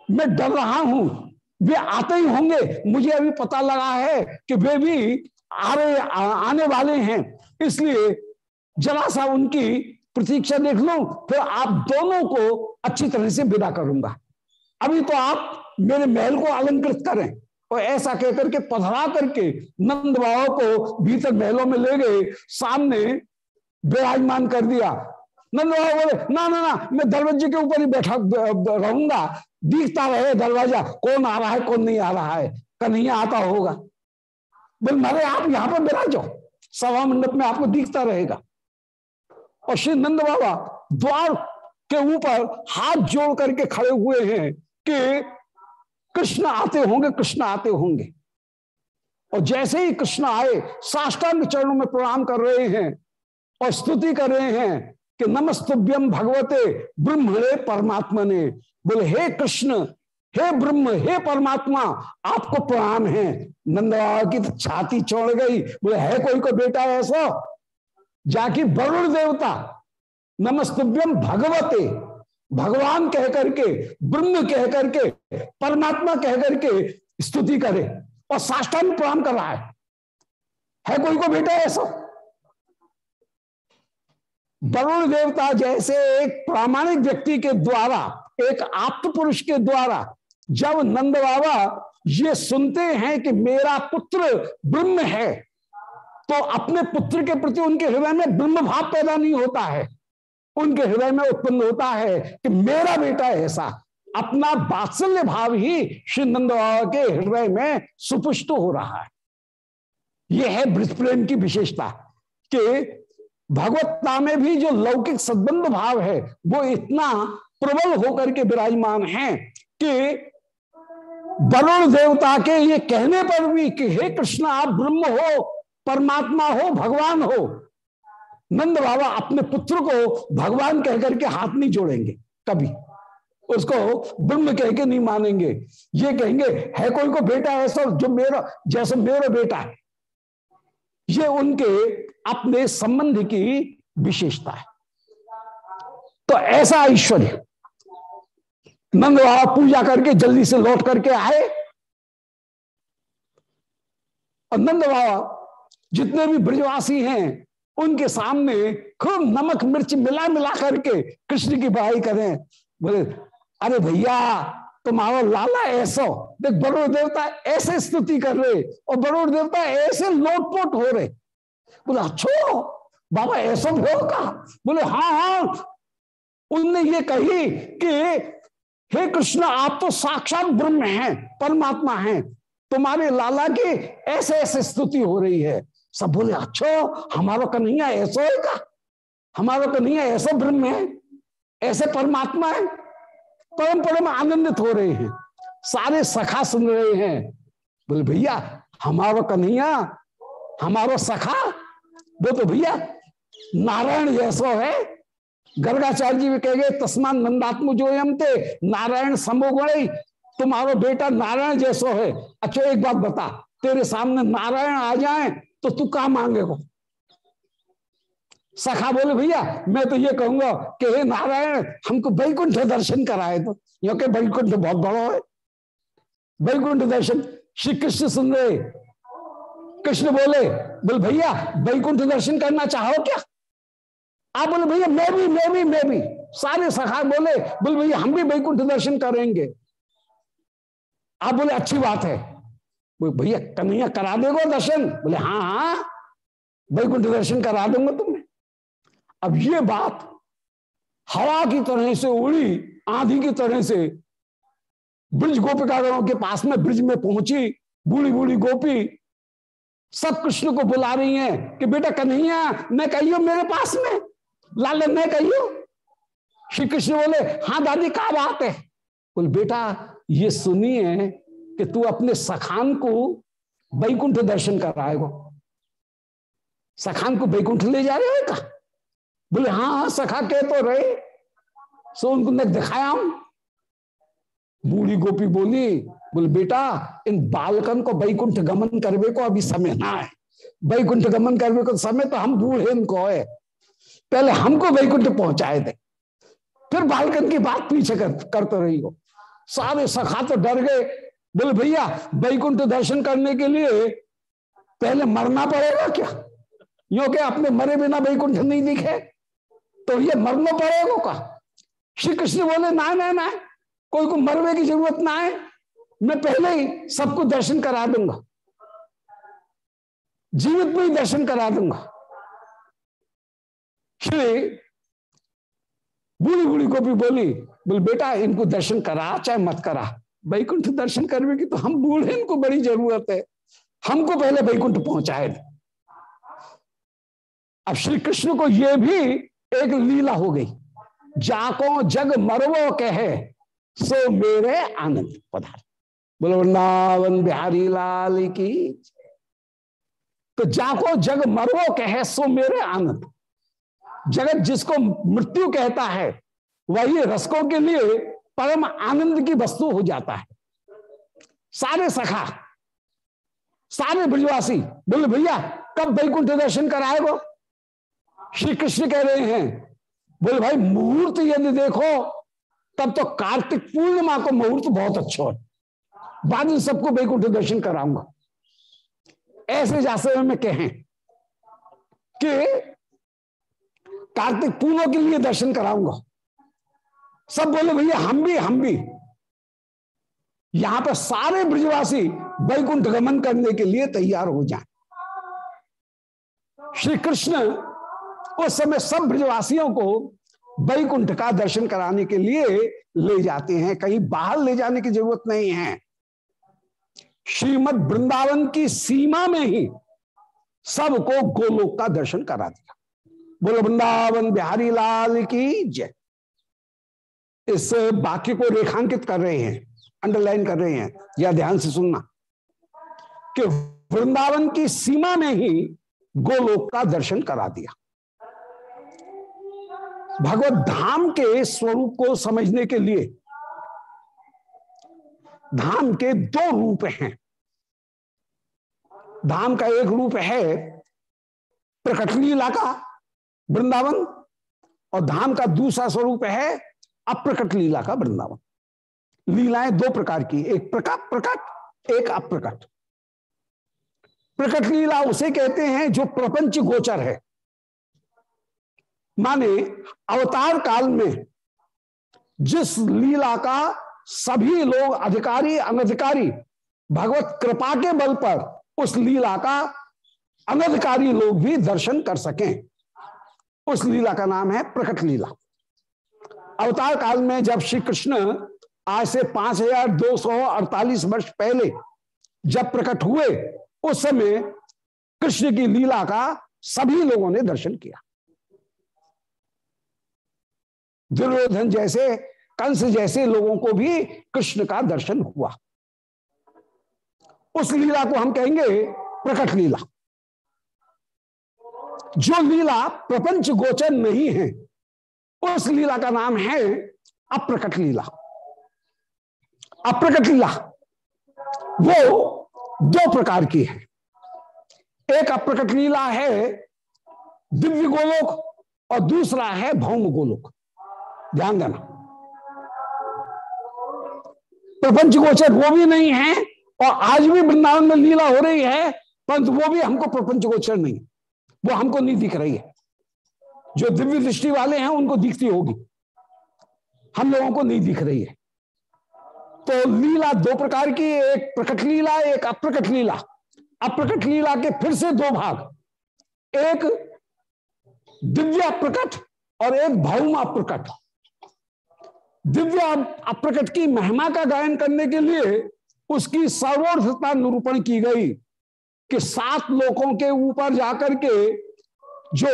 मैं डर रहा हूँ। वे आते ही होंगे। मुझे अभी पता लगा है कि वे भी आ रहे आने वाले हैं। इसलिए जरा सा उनकी प्रतीक्षा देख लो, फिर आप दोनों को अच्छी तरह से विदा करूँगा। अभी तो आप मेरे महल को अलंकृत करें और ऐसा कहकर के पधरा करके नंद बाबा को भीतर महलों में ले गए, सामने विराजमान कर दिया। नंद बाबा बोले, ना ना ना, मैं दरवाजे के ऊपर ही बैठा रहूँगा। दिखता रहे दरवाज़ा, कौन आ रहा है, कौन नहीं आ रहा है, कन्हैया आता होगा। बोल, मारे, आप यहाँ पर विराजो। सभा मंडप में आपको दिखता रहेगा। और श्री नंद बाबा द्वार के ऊपर हाथ जोड़ करके खड़े हुए हैं कि कृष्ण आते होंगे, कृष्ण आते होंगे। और जैसे ही कृष्ण आए, साष्टांग चरणों में प्रणाम कर रहे हैं और स्तुति कर रहे हैं कि नमस्तुभ्यम भगवते ब्रह्मणे परमात्मा ने बोले, हे कृष्ण, हे ब्रह्म, हे परमात्मा, आपको प्रणाम है। नंदा की तो छाती चौड़ गई। बोले, है कोई को बेटा ऐसा? जाकि वरुण देवता नमस्तुभ्यम भगवते, भगवान कह करके ब्रह्म कह करके परमात्मा कह करके स्तुति करे और साष्टांग प्रणाम कर रहा है। है कोई को बेटा ऐसा? वरुण देवता जैसे एक प्रामाणिक व्यक्ति के द्वारा, एक आप्त पुरुष के द्वारा, जब नंद बाबा ये सुनते हैं कि मेरा पुत्र ब्रह्म है तो अपने पुत्र के प्रति उनके हृदय में ब्रह्म भाव पैदा नहीं होता है। उनके हृदय में उत्पन्न होता है कि मेरा बेटा ऐसा, अपना बात्सल्य भाव ही श्री नंद बाबा के हृदय में सुपुष्ट हो रहा है। यह है ब्रज प्रेम की विशेषता कि भगवत्ता में भी जो लौकिक सद्बंध भाव है, वो इतना प्रबल होकर के विराजमान है कि वरुण देवता के ये कहने पर भी कि हे कृष्ण, आप ब्रह्म हो परमात्मा हो, भगवान हो, नंद बाबा अपने पुत्र को भगवान कहकर के हाथ नहीं जोड़ेंगे, कभी। उसको ब्रह्म कह के नहीं मानेंगे। ये कहेंगे, है कोई को बेटा ऐसा जो मेरा, जैसे मेरा बेटा है। ये उनके अपने संबंध की विशेषता है। तो ऐसा ऐश्वर्य नंद बाबा पूजा करके जल्दी से लौट करके आए। और नंद बाबा जितने भी ब्रजवासी हैं, उनके सामने खूब नमक, मिर्च मिला मिला करके कृष्ण की बड़ाई करें। बोले, अरे भैया, तुम्हारा लाला ऐसो, देख बड़ोड़ देवता ऐसे स्तुति कर रहे, और बड़ोड़ देवता ऐसे लोटपोट हो रहे। बोले, अच्छो, बाबा ऐसा होगा? बोले हाँ हाँ उनने ये कही कि, हे कृष्ण, आप तो साक्षात ब्रह्म हैं, परमात्मा हैं, तुम्हारे लाला की ऐसे ऐसे स्तुति हो रही है। सब बोले, अच्छो, हमारा कन्हैया ऐसा है हमारा कन्हैया ऐसा ब्रह्म है? ऐसे परमात्मा है? परम परम आनंदित हो रहे हैं। सारे सखा सुन रहे हैं। बोले, भैया, हमारा कन्हैया हमारो सखा? वो तो भैया, नारायण जैसो है। गर्गाचार्य जी भी कह गए, तस्मान नंदात्म जो थे नारायण समोगुण तुम्हारा बेटा नारायण जैसो है। अच्छा एक बात बता, तेरे सामने नारायण आ जाए तो तू कहा मांगेगा सखा बोले, भैया, मैं तो ये कहूँगा कि हे नारायण, हमको बैकुंठ दर्शन कराए तो क्योंकि बैकुंठ बहुत बड़ा है। बैकुंठ दर्शन, श्री कृष्ण सुन रहे कृष्ण बोले, बोल, भैया, बैकुंठ दर्शन करना चाहो क्या? आप बोले, भैया, मैं भी मैं भी मैं भी। सारे सखा बोले, बोल, भैया, हम भी बैकुंठ दर्शन करेंगे। आप बोले, अच्छी बात है। भैया, कन्हैया, करा देगा दर्शन? बोले हाँ हाँ वैकुंठ दर्शन करा दूँगा तुम्हें। अब ये बात हवा की तरह से उड़ी, आंधी की तरह से ब्रिज गोपिकागणों के पास में ब्रिज में पहुँची बूढ़ी बूढ़ी गोपी, सब कृष्ण को बुला रही हैं कि, बेटा, कन्हैया, मैं कहियो मेरे पास में? लाल मैं कहियो? श्री कृष्ण बोले हाँ दादी, क्या बात है? बोल, बेटा, ये सुनिए कि तू अपने सखान को बैकुंठ दर्शन कराएगा सखान को बैकुंठ ले जा रहे हो का बोले हाँ हाँ सखा कह तो रहे। सो उनको दिखाया हम बूढ़ी गोपी बोली बोले बेटा इन बालकन को बैकुंठ गमन करवे को अभी समय ना है। बैकुंठ गमन करवे को समय तो हम बूढ़े इनको है। पहले हमको बैकुंठ पहुँचाए थे फिर बालकन की बात पीछे कर, करते रही हो सारे सखा तो डर गए। बोले, भैया, बैकुंठ दर्शन करने के लिए पहले मरना पड़ेगा क्या? यो के अपने मरे बिना बैकुंठ नहीं दिखे? तो ये मरना पड़ेगा का श्री कृष्ण बोले, ना ना ना, कोई को मरने की ज़रूरत ना है। मैं पहले ही सबको दर्शन करा दूँगा। जीवित में ही दर्शन करा दूँगा। श्री बूढ़ी बूढ़ी को भी बोली, बोल, बेटा, इनको दर्शन करा, चाहे मत करा। बैकुंठ दर्शन करने की तो हम बूढ़े, इनको बड़ी ज़रूरत है। हमको पहले बैकुंठ पहुँचाए। अब श्री कृष्ण को यह भी एक लीला हो गई। जाको जग मरवो कहे, सो मेरे आनंद पदार्थ बोलो, वृंदावन बिहारी लाल की तो जाको जग मरवो कहे, सो मेरे आनंद। जगत जिसको मृत्यु कहता है, वही रसकों के लिए परम आनंद की वस्तु हो जाता है। सारे सखा, सारे ब्रजवासी, बोले भैया, कब वैकुंठ दर्शन कराएगो? श्री कृष्ण कह रहे हैं, बोले भाई, मुहूर्त यदि देखो, तब तो कार्तिक पूर्णिमा को मुहूर्त बहुत अच्छा है। बाद में सबको वैकुंठ दर्शन कराऊँगा। ऐसे जैसे में कहें कि कार्तिक पूर्णों के लिए दर्शन कराऊँगा। सब बोले, भैया, हम भी हम भी। यहाँ पर सारे ब्रजवासी वैकुंठ गमन करने के लिए तैयार हो जाएँ। श्री कृष्ण उस समय सब ब्रजवासियों को वैकुंठ का दर्शन कराने के लिए ले जाते हैं। कहीं बाहर ले जाने की ज़रूरत नहीं है। श्रीमद वृंदावन की सीमा में ही सबको गोलोक का दर्शन करा दिया। बोलो, वृंदावन बिहारी लाल की जय। इस वाक्य को रेखांकित कर रहे हैं अंडरलाइन कर रहे हैं, या ध्यान से सुनना, कि वृंदावन की सीमा में ही गोलोक का दर्शन करा दिया। भगवत धाम के स्वरूप को समझने के लिए धाम के दो रूप हैं। धाम का एक रूप है प्रकट लीला का वृंदावन, और धाम का दूसरा स्वरूप है अप्रकट लीला का वृंदावन। लीलाएँ दो प्रकार की, एक प्रकट प्रकट, एक अप्रकट। प्रकट लीला उसे कहते हैं जो प्रपंच गोचर है। माने अवतार काल में जिस लीला का सभी लोग अधिकारी, अनधिकारी, भगवत कृपा के बल पर उस लीला का अनधिकारी लोग भी दर्शन कर सकें। उस लीला का नाम है प्रकट लीला। अवतार काल में जब श्री कृष्ण आज से पाँच हज़ार दो सौ अड़तालीस वर्ष पहले जब प्रकट हुए, उस समय कृष्ण की लीला का सभी लोगों ने दर्शन किया। दुर्योधन जैसे, कंस जैसे लोगों को भी कृष्ण का दर्शन हुआ। उस लीला को हम कहेंगे प्रकट लीला। जो लीला प्रपंच गोचर नहीं है उस लीला का नाम है अप्रकट लीला। अप्रकट लीला, वो दो प्रकार की है। एक अप्रकट लीला है दिव्य गोलोक और दूसरा है भौम गोलोक। ध्यान देना। प्रपंच गोचर वो भी नहीं है और आज भी वृंदावन में लीला हो रही है, परंतु वो भी हमको प्रपंच गोचर नहीं। वो हमको नहीं दिख रही है। जो दिव्य दृष्टि वाले हैं, उनको दिखती होगी। हम लोगों को नहीं दिख रही है। तो लीला दो प्रकार की, एक प्रकट लीला, एक अप्रकट लीला। अप्रकट लीला के फिर से दो भाग। एक दिव्य अप्रकट और एक भौम अप्रकट दिव्य अप्रकट की महिमा का गायन करने के लिए उसकी सर्वर्थता निरूपण की गई कि सात लोगों के ऊपर जाकर के जो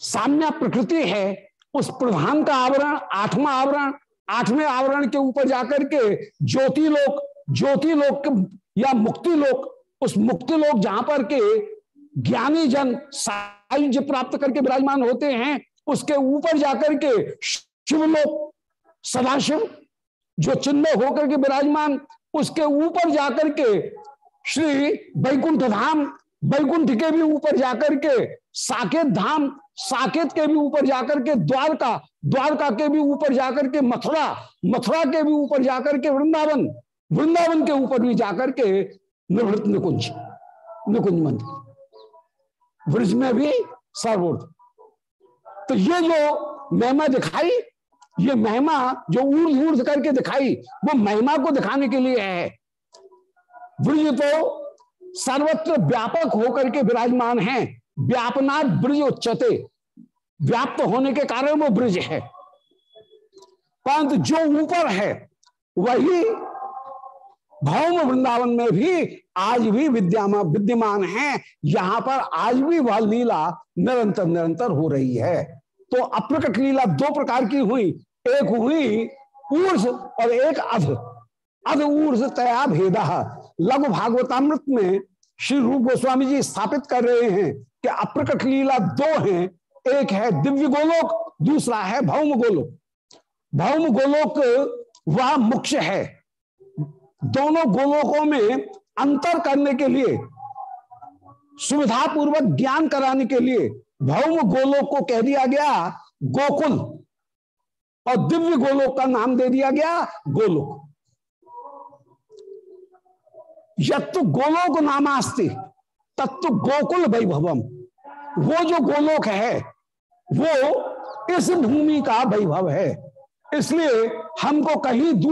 साम्य प्रकृति है, उस प्रधान का आवरण, आठवां आवरण, आठवें आवरण के ऊपर जाकर के ज्योति लोक ज्योति लोक या मुक्ति लोक, उस मुक्ति लोक जहाँ पर के ज्ञानी जन सायुज्य प्राप्त करके विराजमान होते हैं, उसके ऊपर जाकर के शिवलोक सदाशिव, जो चिन्ह होकर के विराजमान, उसके ऊपर जाकर के श्री वैकुंठ धाम वैकुंठ के भी ऊपर जाकर के, साकेत धाम, साकेत के भी ऊपर जाकर के द्वारका द्वारका के भी ऊपर जाकर के मथुरा मथुरा के भी ऊपर जाकर के वृंदावन वृंदावन के ऊपर भी जाकर के निवृत्त निकुंज निकुंज मंदिर। ब्रज में भी सर्वोर्ध तो ये जो महिमा दिखाई, ये महिमा जो ऊर्ध ऊर्ध करके दिखाई, वो महिमा को दिखाने के लिए है। ब्रज तो सर्वत्र व्यापक होकर के विराजमान है। व्यापनाथ ब्रज उच्चते। व्याप्त होने के कारण वो ब्रज है। परंतु जो ऊपर है, वही भौम वृंदावन में भी आज भी विद्यामान, विद्यमान है। यहाँ पर आज भी वह लीला निरंतर निरंतर हो रही है। तो अप्रकट लीला दो प्रकार की हुई। एक हुई ऊर्ज और एक अध। अध ऊर्ज तया भेद। लघु भागवतामृत में श्री रूप गोस्वामी जी स्थापित कर रहे हैं कि अप्रकट लीला दो हैं। एक है दिव्य गोलोक, दूसरा है भौम गोलोक। भौम गोलोक वह मुख्य है। दोनों गोलोकों में अंतर करने के लिए सुविधा पूर्वक ज्ञान कराने के लिए भौम गोलोक को कह दिया गया गोकुल और दिव्य गोलोक का नाम दे दिया गया गोलोक। यत्तु गोलोक नामास्ति तत्व गोकुल वैभवम। वो जो गोलोक है, वो इस भूमि का वैभव है। इसलिए हमको कहीं